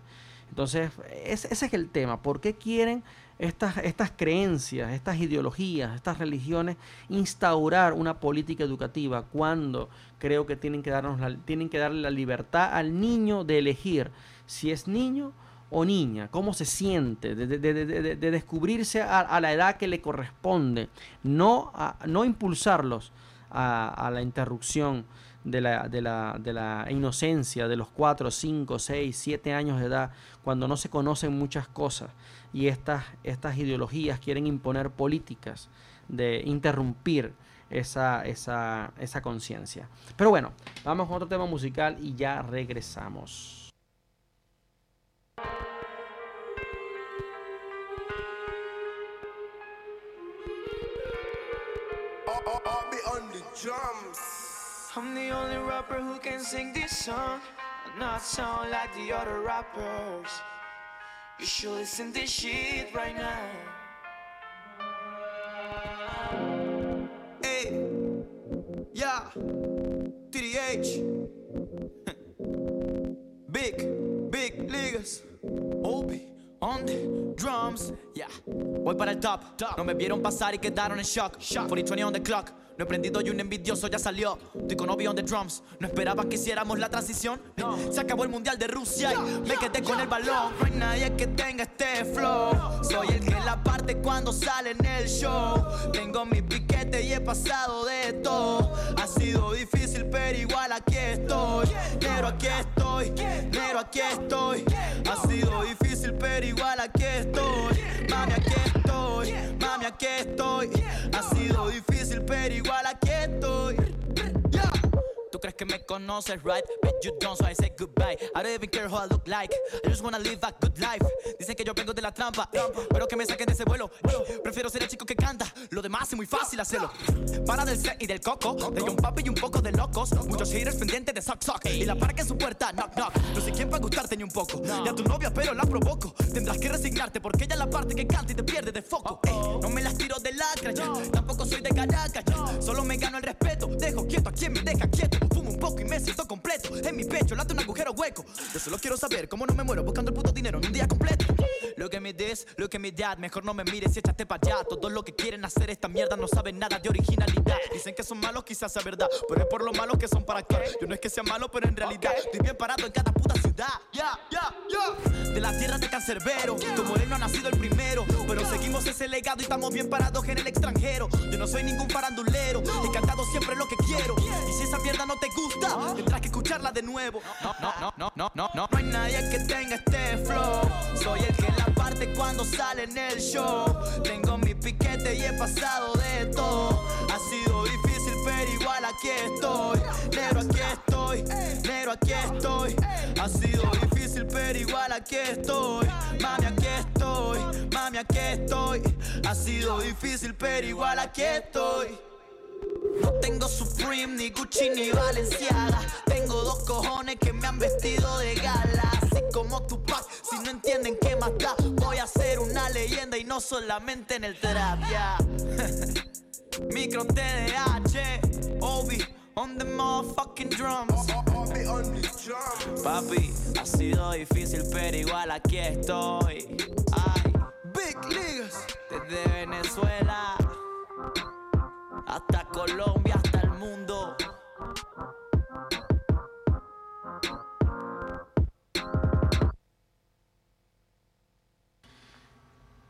Entonces, ese, ese es el tema. ¿Por qué quieren estas, estas creencias, estas ideologías, estas religiones instaurar una política educativa cuando creo que tienen que, darnos la- tienen que darle la libertad al niño de elegir si es niño o niña, cómo se siente, de, de- de- de- de- de descubrirse a, a la edad que le corresponde, no, a- no impulsarlos a la interrupción de la, de, la, de la inocencia de los 4, 5, 6, 7 años de edad, cuando no se conocen muchas cosas y estas, estas ideologías quieren imponer políticas de interrumpir esa, esa, esa conciencia. Pero bueno, vamos con otro tema musical y ya regresamos. I'm the only rapper who can sing this song and not sound like the other rappers. You should listen this shit right now. Hey, yeah, TDH, big, big ligas, Obi on the drums, yeah. Voy para el top, no me vieron pasar y quedaron en shock. 40-20 on the clock, no he prendido y un envidioso ya salió. Estoy con Obi on the drums, no esperaban que hiciéramos la transición. Se acabó el mundial de Rusia y me quedé con el balón. No hay nadie que tenga este flow. Soy el que la parte cuando sale en el show. Tengo mi piquete y he pasado de todo. Ha sido difícil, pero igual aquí estoy. Pero aquí estoy, pero aquí estoy. Ha sido difícil, pero igual aquí estoy. Mami, aquí estoy, mami, aquí estoy. Sido difícil, pero igual aquí estoy. Yeah. ¿Tú crees crees que me conoces, right? But you don't, so I say goodbye. I don't even care how I look like. I just wanna live a good life. Dicen que yo vengo de la trampa, pero que me saquen de ese vuelo. Prefiero ser el chico que canta, lo demás es muy fácil hacerlo. Para del set y del coco, de un papi y un poco de locos. Muchos haters pendientes de sock sock. Y la parca en su puerta, knock knock. No sé quién va a gustarte ni un poco. Y a tu novia, pero la provoco. Tendrás que resignarte porque ella es la parte que canta y te pierde de foco. Ey, no me las tiro de lacra, ya. tampoco soy de Caracas. ya. Solo me gano el respeto. Dejo quieto a quien me deja quieto. Fumo un poco y me siento completo. En mi pecho late un agujero hueco. Yo solo quiero saber cómo no me muero buscando el puto dinero en un día completo. Look at me this, look at me that. Mejor no me mires y échate para allá. Todos los que quieren hacer esta mierda no saben nada de originalidad. Dicen que son malos, quizás sea verdad. Pero es por lo malos que son para actuar. Yo no es que sea malo, pero en realidad estoy bien parado en cada puta ciudad. Ya, ya, ya. De la tierra de cancerbero. Como él no ha nacido el primero. Pero seguimos ese legado y estamos bien parados en el extranjero. Yo no soy ningún farandulero. He cantado siempre lo que quiero. Y si esa mierda no te gusta, tendrás que escucharla de nuevo. No, no, no, no, no, no, no. No hay nadie que tenga este flow. Soy el que la parte cuando sale en el show. Tengo mi piquete y he pasado de todo. Ha sido difícil, pero igual aquí estoy. Negro, aquí estoy. Negro, aquí estoy. Ha sido difícil, pero igual aquí estoy. Mami, aquí estoy. Mami, aquí estoy. Ha sido difícil, pero igual aquí estoy. No tengo Supreme, ni Gucci, ni Balenciaga. Tengo dos cojones que me han vestido de gala. Así como Tupac, si no entienden qué más da, voy a ser una leyenda y no solamente en el trap, ya. Micro TDH, Obi, on the motherfucking drums. Papi, ha sido difícil, pero igual aquí estoy. Ay, Big Leagues. desde Venezuela hasta Colombia, hasta el mundo.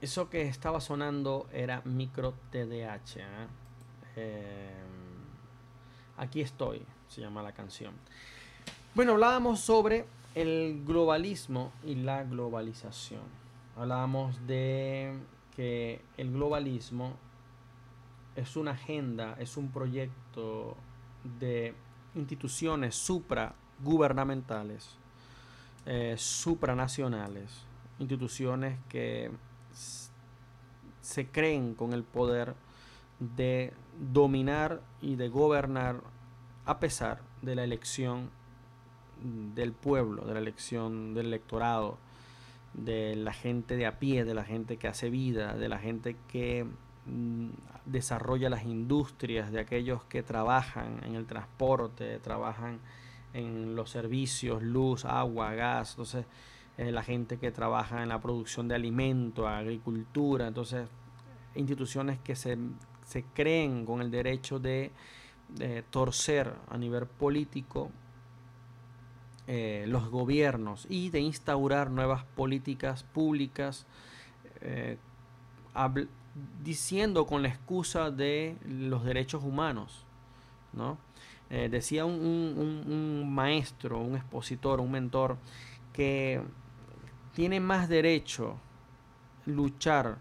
Eso que estaba sonando era micro TDH. ¿eh? Eh, aquí estoy, se llama la canción. Bueno, hablábamos sobre el globalismo y la globalización. Hablábamos de que el globalismo es una agenda, es un proyecto de instituciones supragubernamentales, eh, supranacionales, instituciones que se creen con el poder de dominar y de gobernar a pesar de la elección del pueblo, de la elección del electorado, de la gente de a pie, de la gente que hace vida, de la gente que desarrolla las industrias, de aquellos que trabajan en el transporte, trabajan en los servicios, luz, agua, gas, entonces eh, la gente que trabaja en la producción de alimentos, agricultura, entonces instituciones que se, se creen con el derecho de, de torcer a nivel político eh, los gobiernos y de instaurar nuevas políticas públicas eh, diciendo con la excusa de los derechos humanos, ¿no? Eh, decía un, maestro, un expositor, un mentor, que tiene más derecho luchar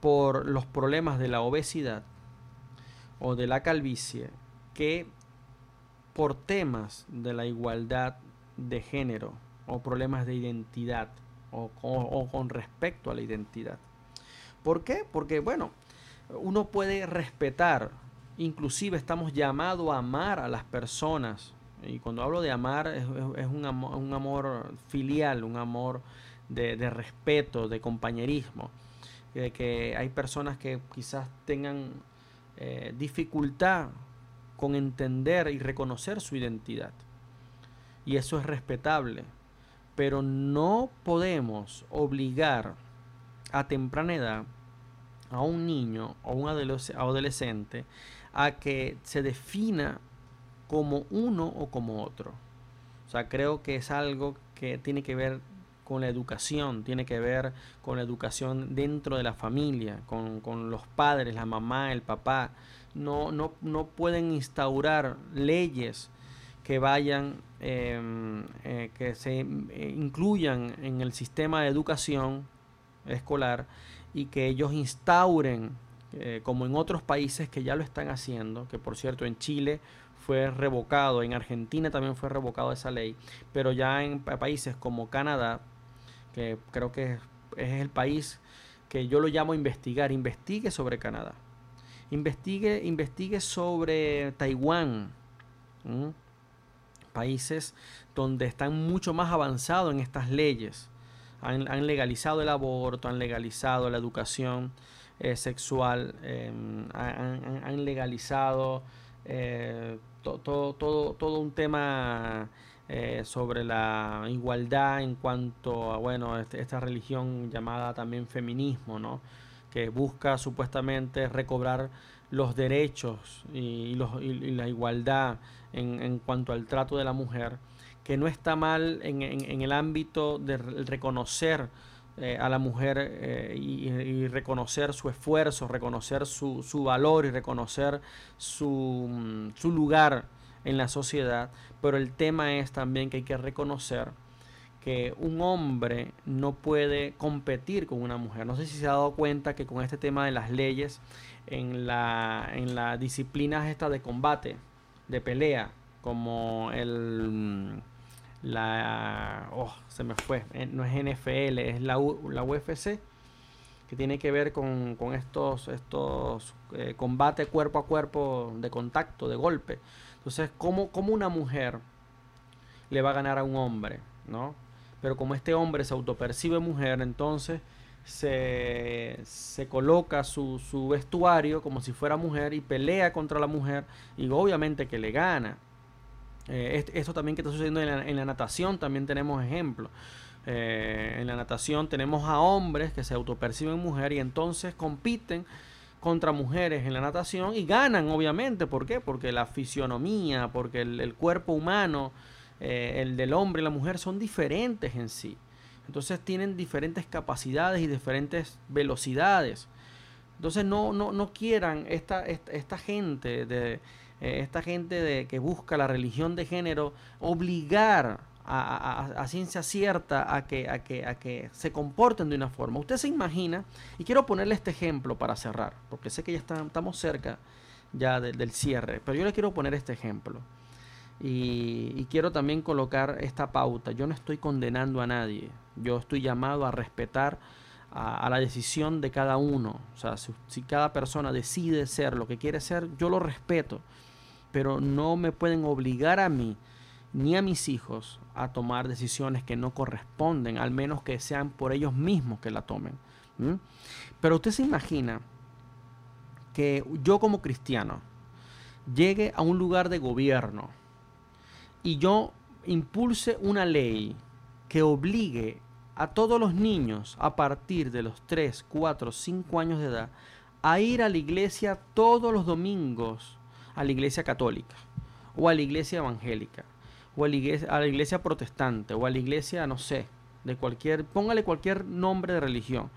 por los problemas de la obesidad o de la calvicie que por temas de la igualdad de género o problemas de identidad o con respecto a la identidad. ¿Por qué? Porque, bueno, uno puede respetar, inclusive estamos llamados a amar a las personas. Y cuando hablo de amar es, un, amor, un amor filial, un amor de, de respeto, de compañerismo. De que hay personas que quizás tengan eh, dificultad con entender y reconocer su identidad. Y eso es respetable. Pero no podemos obligar a temprana edad a un niño o un adolesc- adolescente a que se defina como uno o como otro. O sea, creo que es algo que tiene que ver con la educación, tiene que ver con la educación dentro de la familia, con, con los padres, la mamá, el papá. No, no, no pueden instaurar leyes que vayan, em, eh, que se eh, incluyan en el sistema de educación escolar y que ellos instauren eh, como en otros países que ya lo están haciendo, que por cierto en Chile fue revocado, en Argentina también fue revocado esa ley, pero ya en pa- países como Canadá, que creo que es, el país que yo lo llamo investigar, investigue sobre Canadá, investigue, investigue sobre Taiwán, países donde están mucho más avanzados en estas leyes. Han, legalizado el aborto, han legalizado la educación eh, sexual, eh, han, legalizado eh, to- to- todo, un tema eh, sobre la igualdad en cuanto a bueno este- esta religión llamada también feminismo, ¿no? que busca supuestamente recobrar los derechos y, los- y- la igualdad en cuanto al trato de la mujer, que no está mal en, el ámbito de re- reconocer eh, a la mujer eh, y, reconocer su esfuerzo, reconocer su, valor y reconocer su, mm, su lugar en la sociedad, pero el tema es también que hay que reconocer que un hombre no puede competir con una mujer. No sé si se ha dado cuenta que con este tema de las leyes en la en las disciplinas esta de combate, de pelea, como el mm, la oh, se me fue, eh, no es NFL, es la, U- la UFC que tiene que ver con, con estos estos eh, combate cuerpo a cuerpo de contacto, de golpe. Entonces, ¿cómo, cómo una mujer le va a ganar a un hombre, ¿no? Pero como este hombre se autopercibe mujer, entonces se, se coloca su, su vestuario como si fuera mujer y pelea contra la mujer y obviamente que le gana. Eh, est- esto también que está sucediendo en la, natación, también tenemos ejemplos. Eh, en la natación tenemos a hombres que se autoperciben mujer y entonces compiten contra mujeres en la natación y ganan, obviamente. ¿Por qué? Porque la fisionomía, porque el, cuerpo humano, eh, el del hombre y la mujer son diferentes en sí. Entonces tienen diferentes capacidades y diferentes velocidades. Entonces no, no, no quieran esta, esta gente de eh, esta gente de, que busca la religión de género obligar a, a- ciencia cierta a que, a, que, a que se comporten de una forma. Usted se imagina, y quiero ponerle este ejemplo para cerrar, porque sé que ya estamos cerca ya de- del cierre, pero yo le quiero poner este ejemplo. Y, quiero también colocar esta pauta. Yo no estoy condenando a nadie. Yo estoy llamado a respetar a, a la decisión de cada uno. O sea, si, si cada persona decide ser lo que quiere ser, yo lo respeto. Pero no me pueden obligar a mí ni a mis hijos a tomar decisiones que no corresponden, al menos que sean por ellos mismos que la tomen. Pero usted se imagina que yo como cristiano llegue a un lugar de gobierno y yo impulse una ley que obligue a todos los niños a partir de los 3, 4, 5 años de edad a ir a la iglesia todos los domingos, a la iglesia católica, o a la iglesia evangélica, o a la iglesia, protestante, o a la iglesia, no sé, de cualquier, póngale cualquier nombre de religión.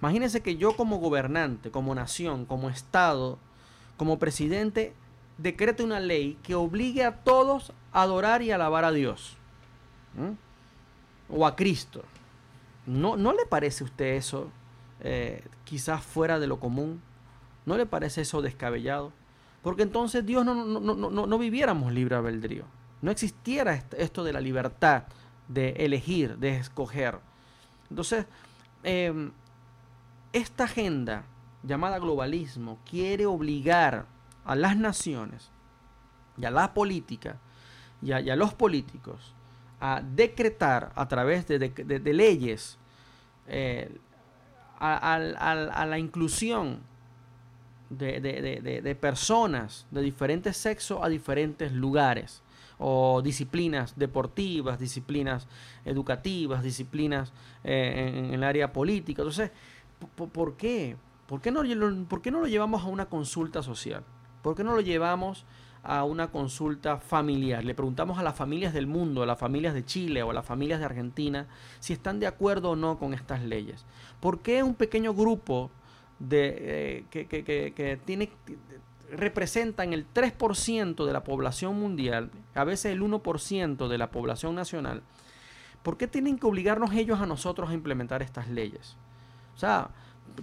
Imagínense que yo como gobernante, como nación, como Estado, como presidente, decrete una ley que obligue a todos a adorar y alabar a Dios. O a Cristo. ¿No, ¿No le parece a usted eso eh, quizás fuera de lo común? ¿No le parece eso descabellado? Porque entonces Dios no, no, no, no, viviéramos libre albedrío. No existiera est- esto de la libertad de elegir, de escoger. Entonces, em, esta agenda llamada globalismo quiere obligar a las naciones y a la política y a, los políticos a decretar a través de, leyes eh, a la inclusión de, de- de- de- personas de diferentes sexos a diferentes lugares o disciplinas deportivas, disciplinas educativas, disciplinas eh, en, el área política. Entonces, ¿por, por qué? ¿Por qué, no, ¿Por qué no lo llevamos a una consulta social? ¿Por qué no lo llevamos a una consulta familiar? Le preguntamos a las familias del mundo, a las familias de Chile o a las familias de Argentina, si están de acuerdo o no con estas leyes. ¿Por qué un pequeño grupo de, eh, que, que- que- tiene, representan el 3% de la población mundial, a veces el 1% de la población nacional, ¿por qué tienen que obligarnos ellos a nosotros a implementar estas leyes? O sea,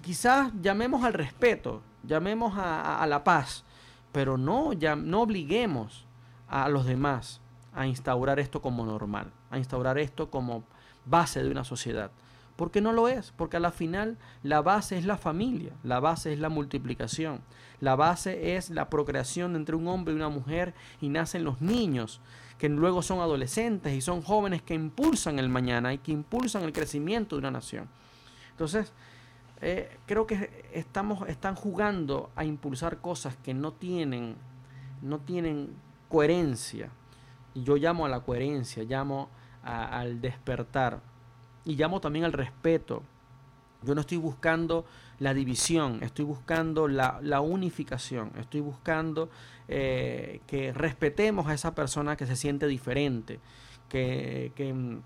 quizás llamemos al respeto, llamemos a, a- a la paz, pero no, ya, no obliguemos a los demás a instaurar esto como normal, a instaurar esto como base de una sociedad. Porque no lo es, porque a la final la base es la familia, la base es la multiplicación, la base es la procreación entre un hombre y una mujer y nacen los niños, que luego son adolescentes y son jóvenes que impulsan el mañana y que impulsan el crecimiento de una nación. Entonces, eh, creo que estamos, están jugando a impulsar cosas que no tienen, no tienen coherencia. Y yo llamo a la coherencia, llamo al despertar y llamo también al respeto. Yo no estoy buscando la división, estoy buscando la, la unificación, estoy buscando eh, que respetemos a esa persona que se siente diferente, que, que, mm,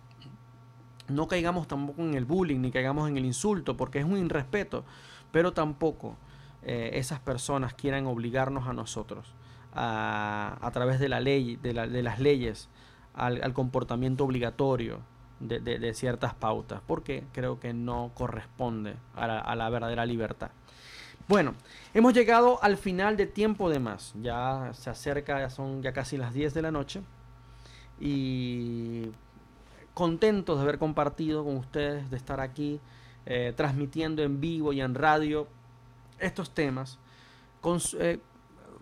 no caigamos tampoco en el bullying ni caigamos en el insulto, porque es un irrespeto, pero tampoco eh, esas personas quieran obligarnos a nosotros a, a través de la ley, de, la- de las leyes, al, al comportamiento obligatorio de, ciertas pautas, porque creo que no corresponde a la, a la verdadera libertad. Bueno, hemos llegado al final de tiempo de más. Ya se acerca, ya son ya casi las 10 de la noche. Y contentos de haber compartido con ustedes, de estar aquí eh, transmitiendo en vivo y en radio estos temas. Eh,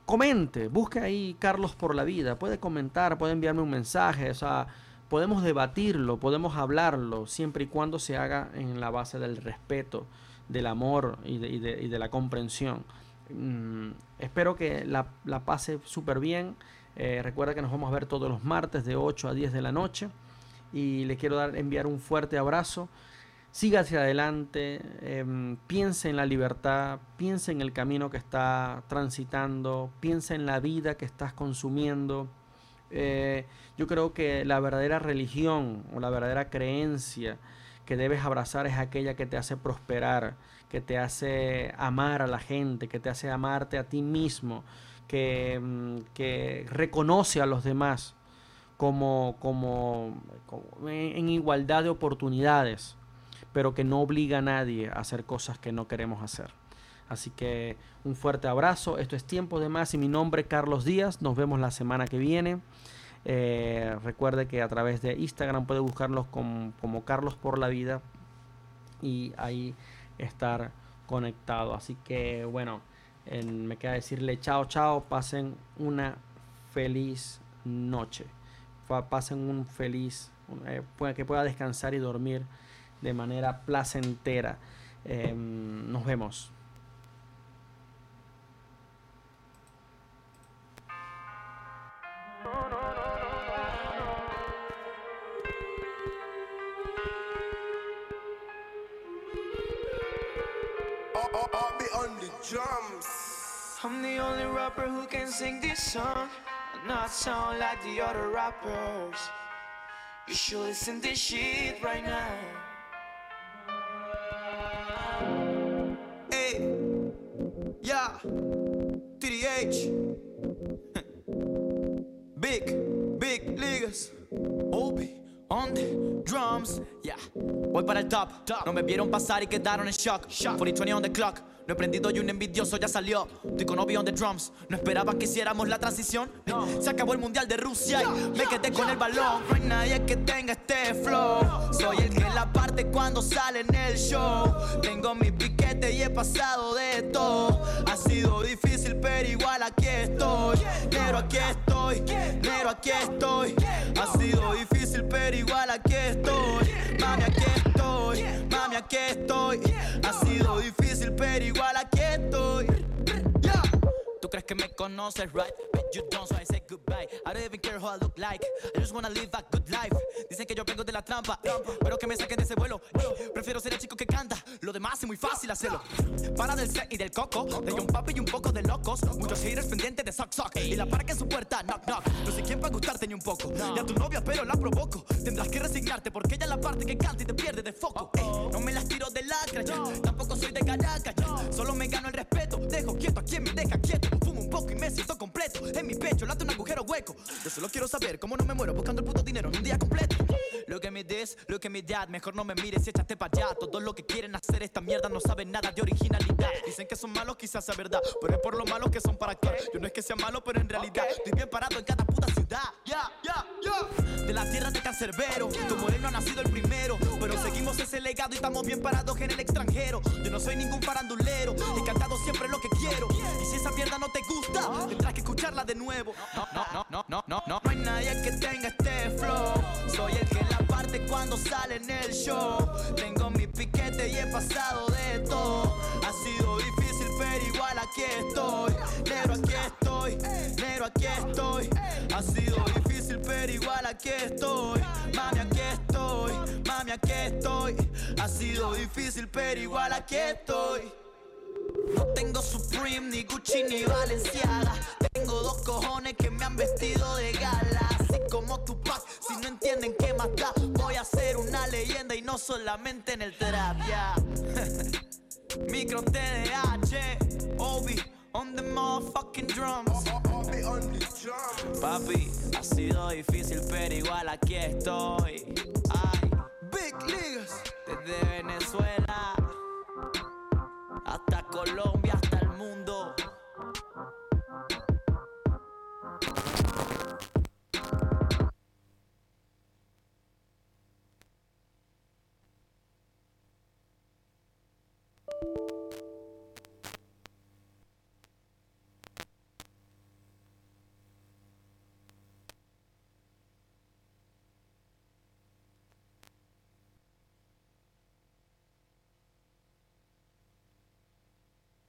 comente, busque ahí Carlos por la vida, puede comentar, puede enviarme un mensaje, podemos debatirlo, podemos hablarlo, siempre y cuando se haga en la base del respeto, del amor y de, la comprensión. Mm, espero que la, la pase súper bien. Eh, recuerda que nos vamos a ver todos los martes de 8 a 10 de la noche. Y le quiero enviar un fuerte abrazo. Siga hacia adelante, em, piense en la libertad, piense en el camino que está transitando, piense en la vida que estás consumiendo. Eh, yo creo que la verdadera religión o la verdadera creencia que debes abrazar es aquella que te hace prosperar, que te hace amar a la gente, que te hace amarte a ti mismo, que, mm, que reconoce a los demás como, como, en igualdad de oportunidades, pero que no obliga a nadie a hacer cosas que no queremos hacer. Así que un fuerte abrazo, esto es Tiempo de Más y mi nombre es Carlos Díaz, nos vemos la semana que viene. Eh, recuerde que a través de Instagram puede buscarlos como, Carlos por la vida y ahí estar conectado. Así que bueno, en- me queda decirle chao, chao, pasen una feliz noche. Pasen un feliz, eh, que pueda descansar y dormir de manera placentera. Em, nos vemos. Rapper who can sing this song and not sound like the other rappers. You should listen this shit right now. Hey, yeah, TDH, big, big ligas, Obi on the drums, yeah. Voy para el top, no me vieron pasar y quedaron en shock. 40-20 on the clock, no he prendido y un envidioso ya salió. Estoy con Obi on the drums, no esperaban que hiciéramos la transición. Se acabó el mundial de Rusia y me quedé con el balón. No hay nadie que tenga este flow. Soy el que la parte cuando sale en el show. Tengo mi piquete y he pasado de todo. Ha sido difícil, pero igual aquí estoy. Pero aquí estoy, pero aquí estoy. Ha sido difícil, pero igual aquí Ha sido difícil, pero igual aquí estoy. Crees que me conoces, right? But you don't, so I say goodbye. I don't even care who I look like. I just wanna live a good life. Dicen que yo vengo de la trampa, pero que me saquen de ese vuelo. Prefiero ser el chico que canta, lo demás es muy fácil hacerlo. Para del set y del coco, de un papi y un poco de locos. Muchos haters pendientes de sock sock. Y la para que en su puerta, knock knock. No sé quién va a gustarte ni un poco. Y a tu novia, pero la provoco. Tendrás que resignarte porque ella es la parte que canta y te pierde de foco. Ey, no me las tiro de lacra, ya. tampoco soy de Caracas. ya. Solo me gano el respeto, dejo quieto a quien me deja quieto. Poco y me siento completo. En mi pecho late un agujero hueco. Yo solo quiero saber cómo no me muero buscando el puto dinero en un día completo. Look at me this, look at me that. Mejor no me mires y échate pa' allá. Todo lo que quieren hacer esta mierda no saben nada de originalidad. Dicen que son malos, quizás sea verdad. Pero es por lo malos que son para qué. Yo no es que sea malo, pero en realidad estoy bien parado en cada puta ciudad. Ya, ya, ya. De la tierra de cancerbero. Tu moreno ha nacido el primero. Pero seguimos ese legado y estamos bien parados en el extranjero. Yo no soy ningún farandulero. He cantado siempre lo que quiero. Y si esa mierda no te gusta, tendrás que escucharla de nuevo. No, no, no, no, no, no, no. No hay nadie que tenga este flow. Soy el que la parte cuando sale en el show. Tengo mi piquete y he pasado de todo. Ha sido difícil, pero igual aquí estoy. Negro, aquí estoy. Negro, aquí estoy. Ha sido difícil, pero igual aquí estoy. Mami, aquí estoy. Mami, aquí estoy. Ha sido difícil, pero igual aquí estoy. No tengo Supreme, ni Gucci, ni Valenciaga. Tengo dos cojones que me han vestido de gala. Así como tu pack, si no entienden qué más da, voy a ser una leyenda y no solamente en el terapia. Micro TDH, Obi, on the motherfucking oh, oh, oh, drums. Papi, ha sido difícil, pero igual aquí estoy. Ay, Big Leagues, desde Venezuela hasta Colombia.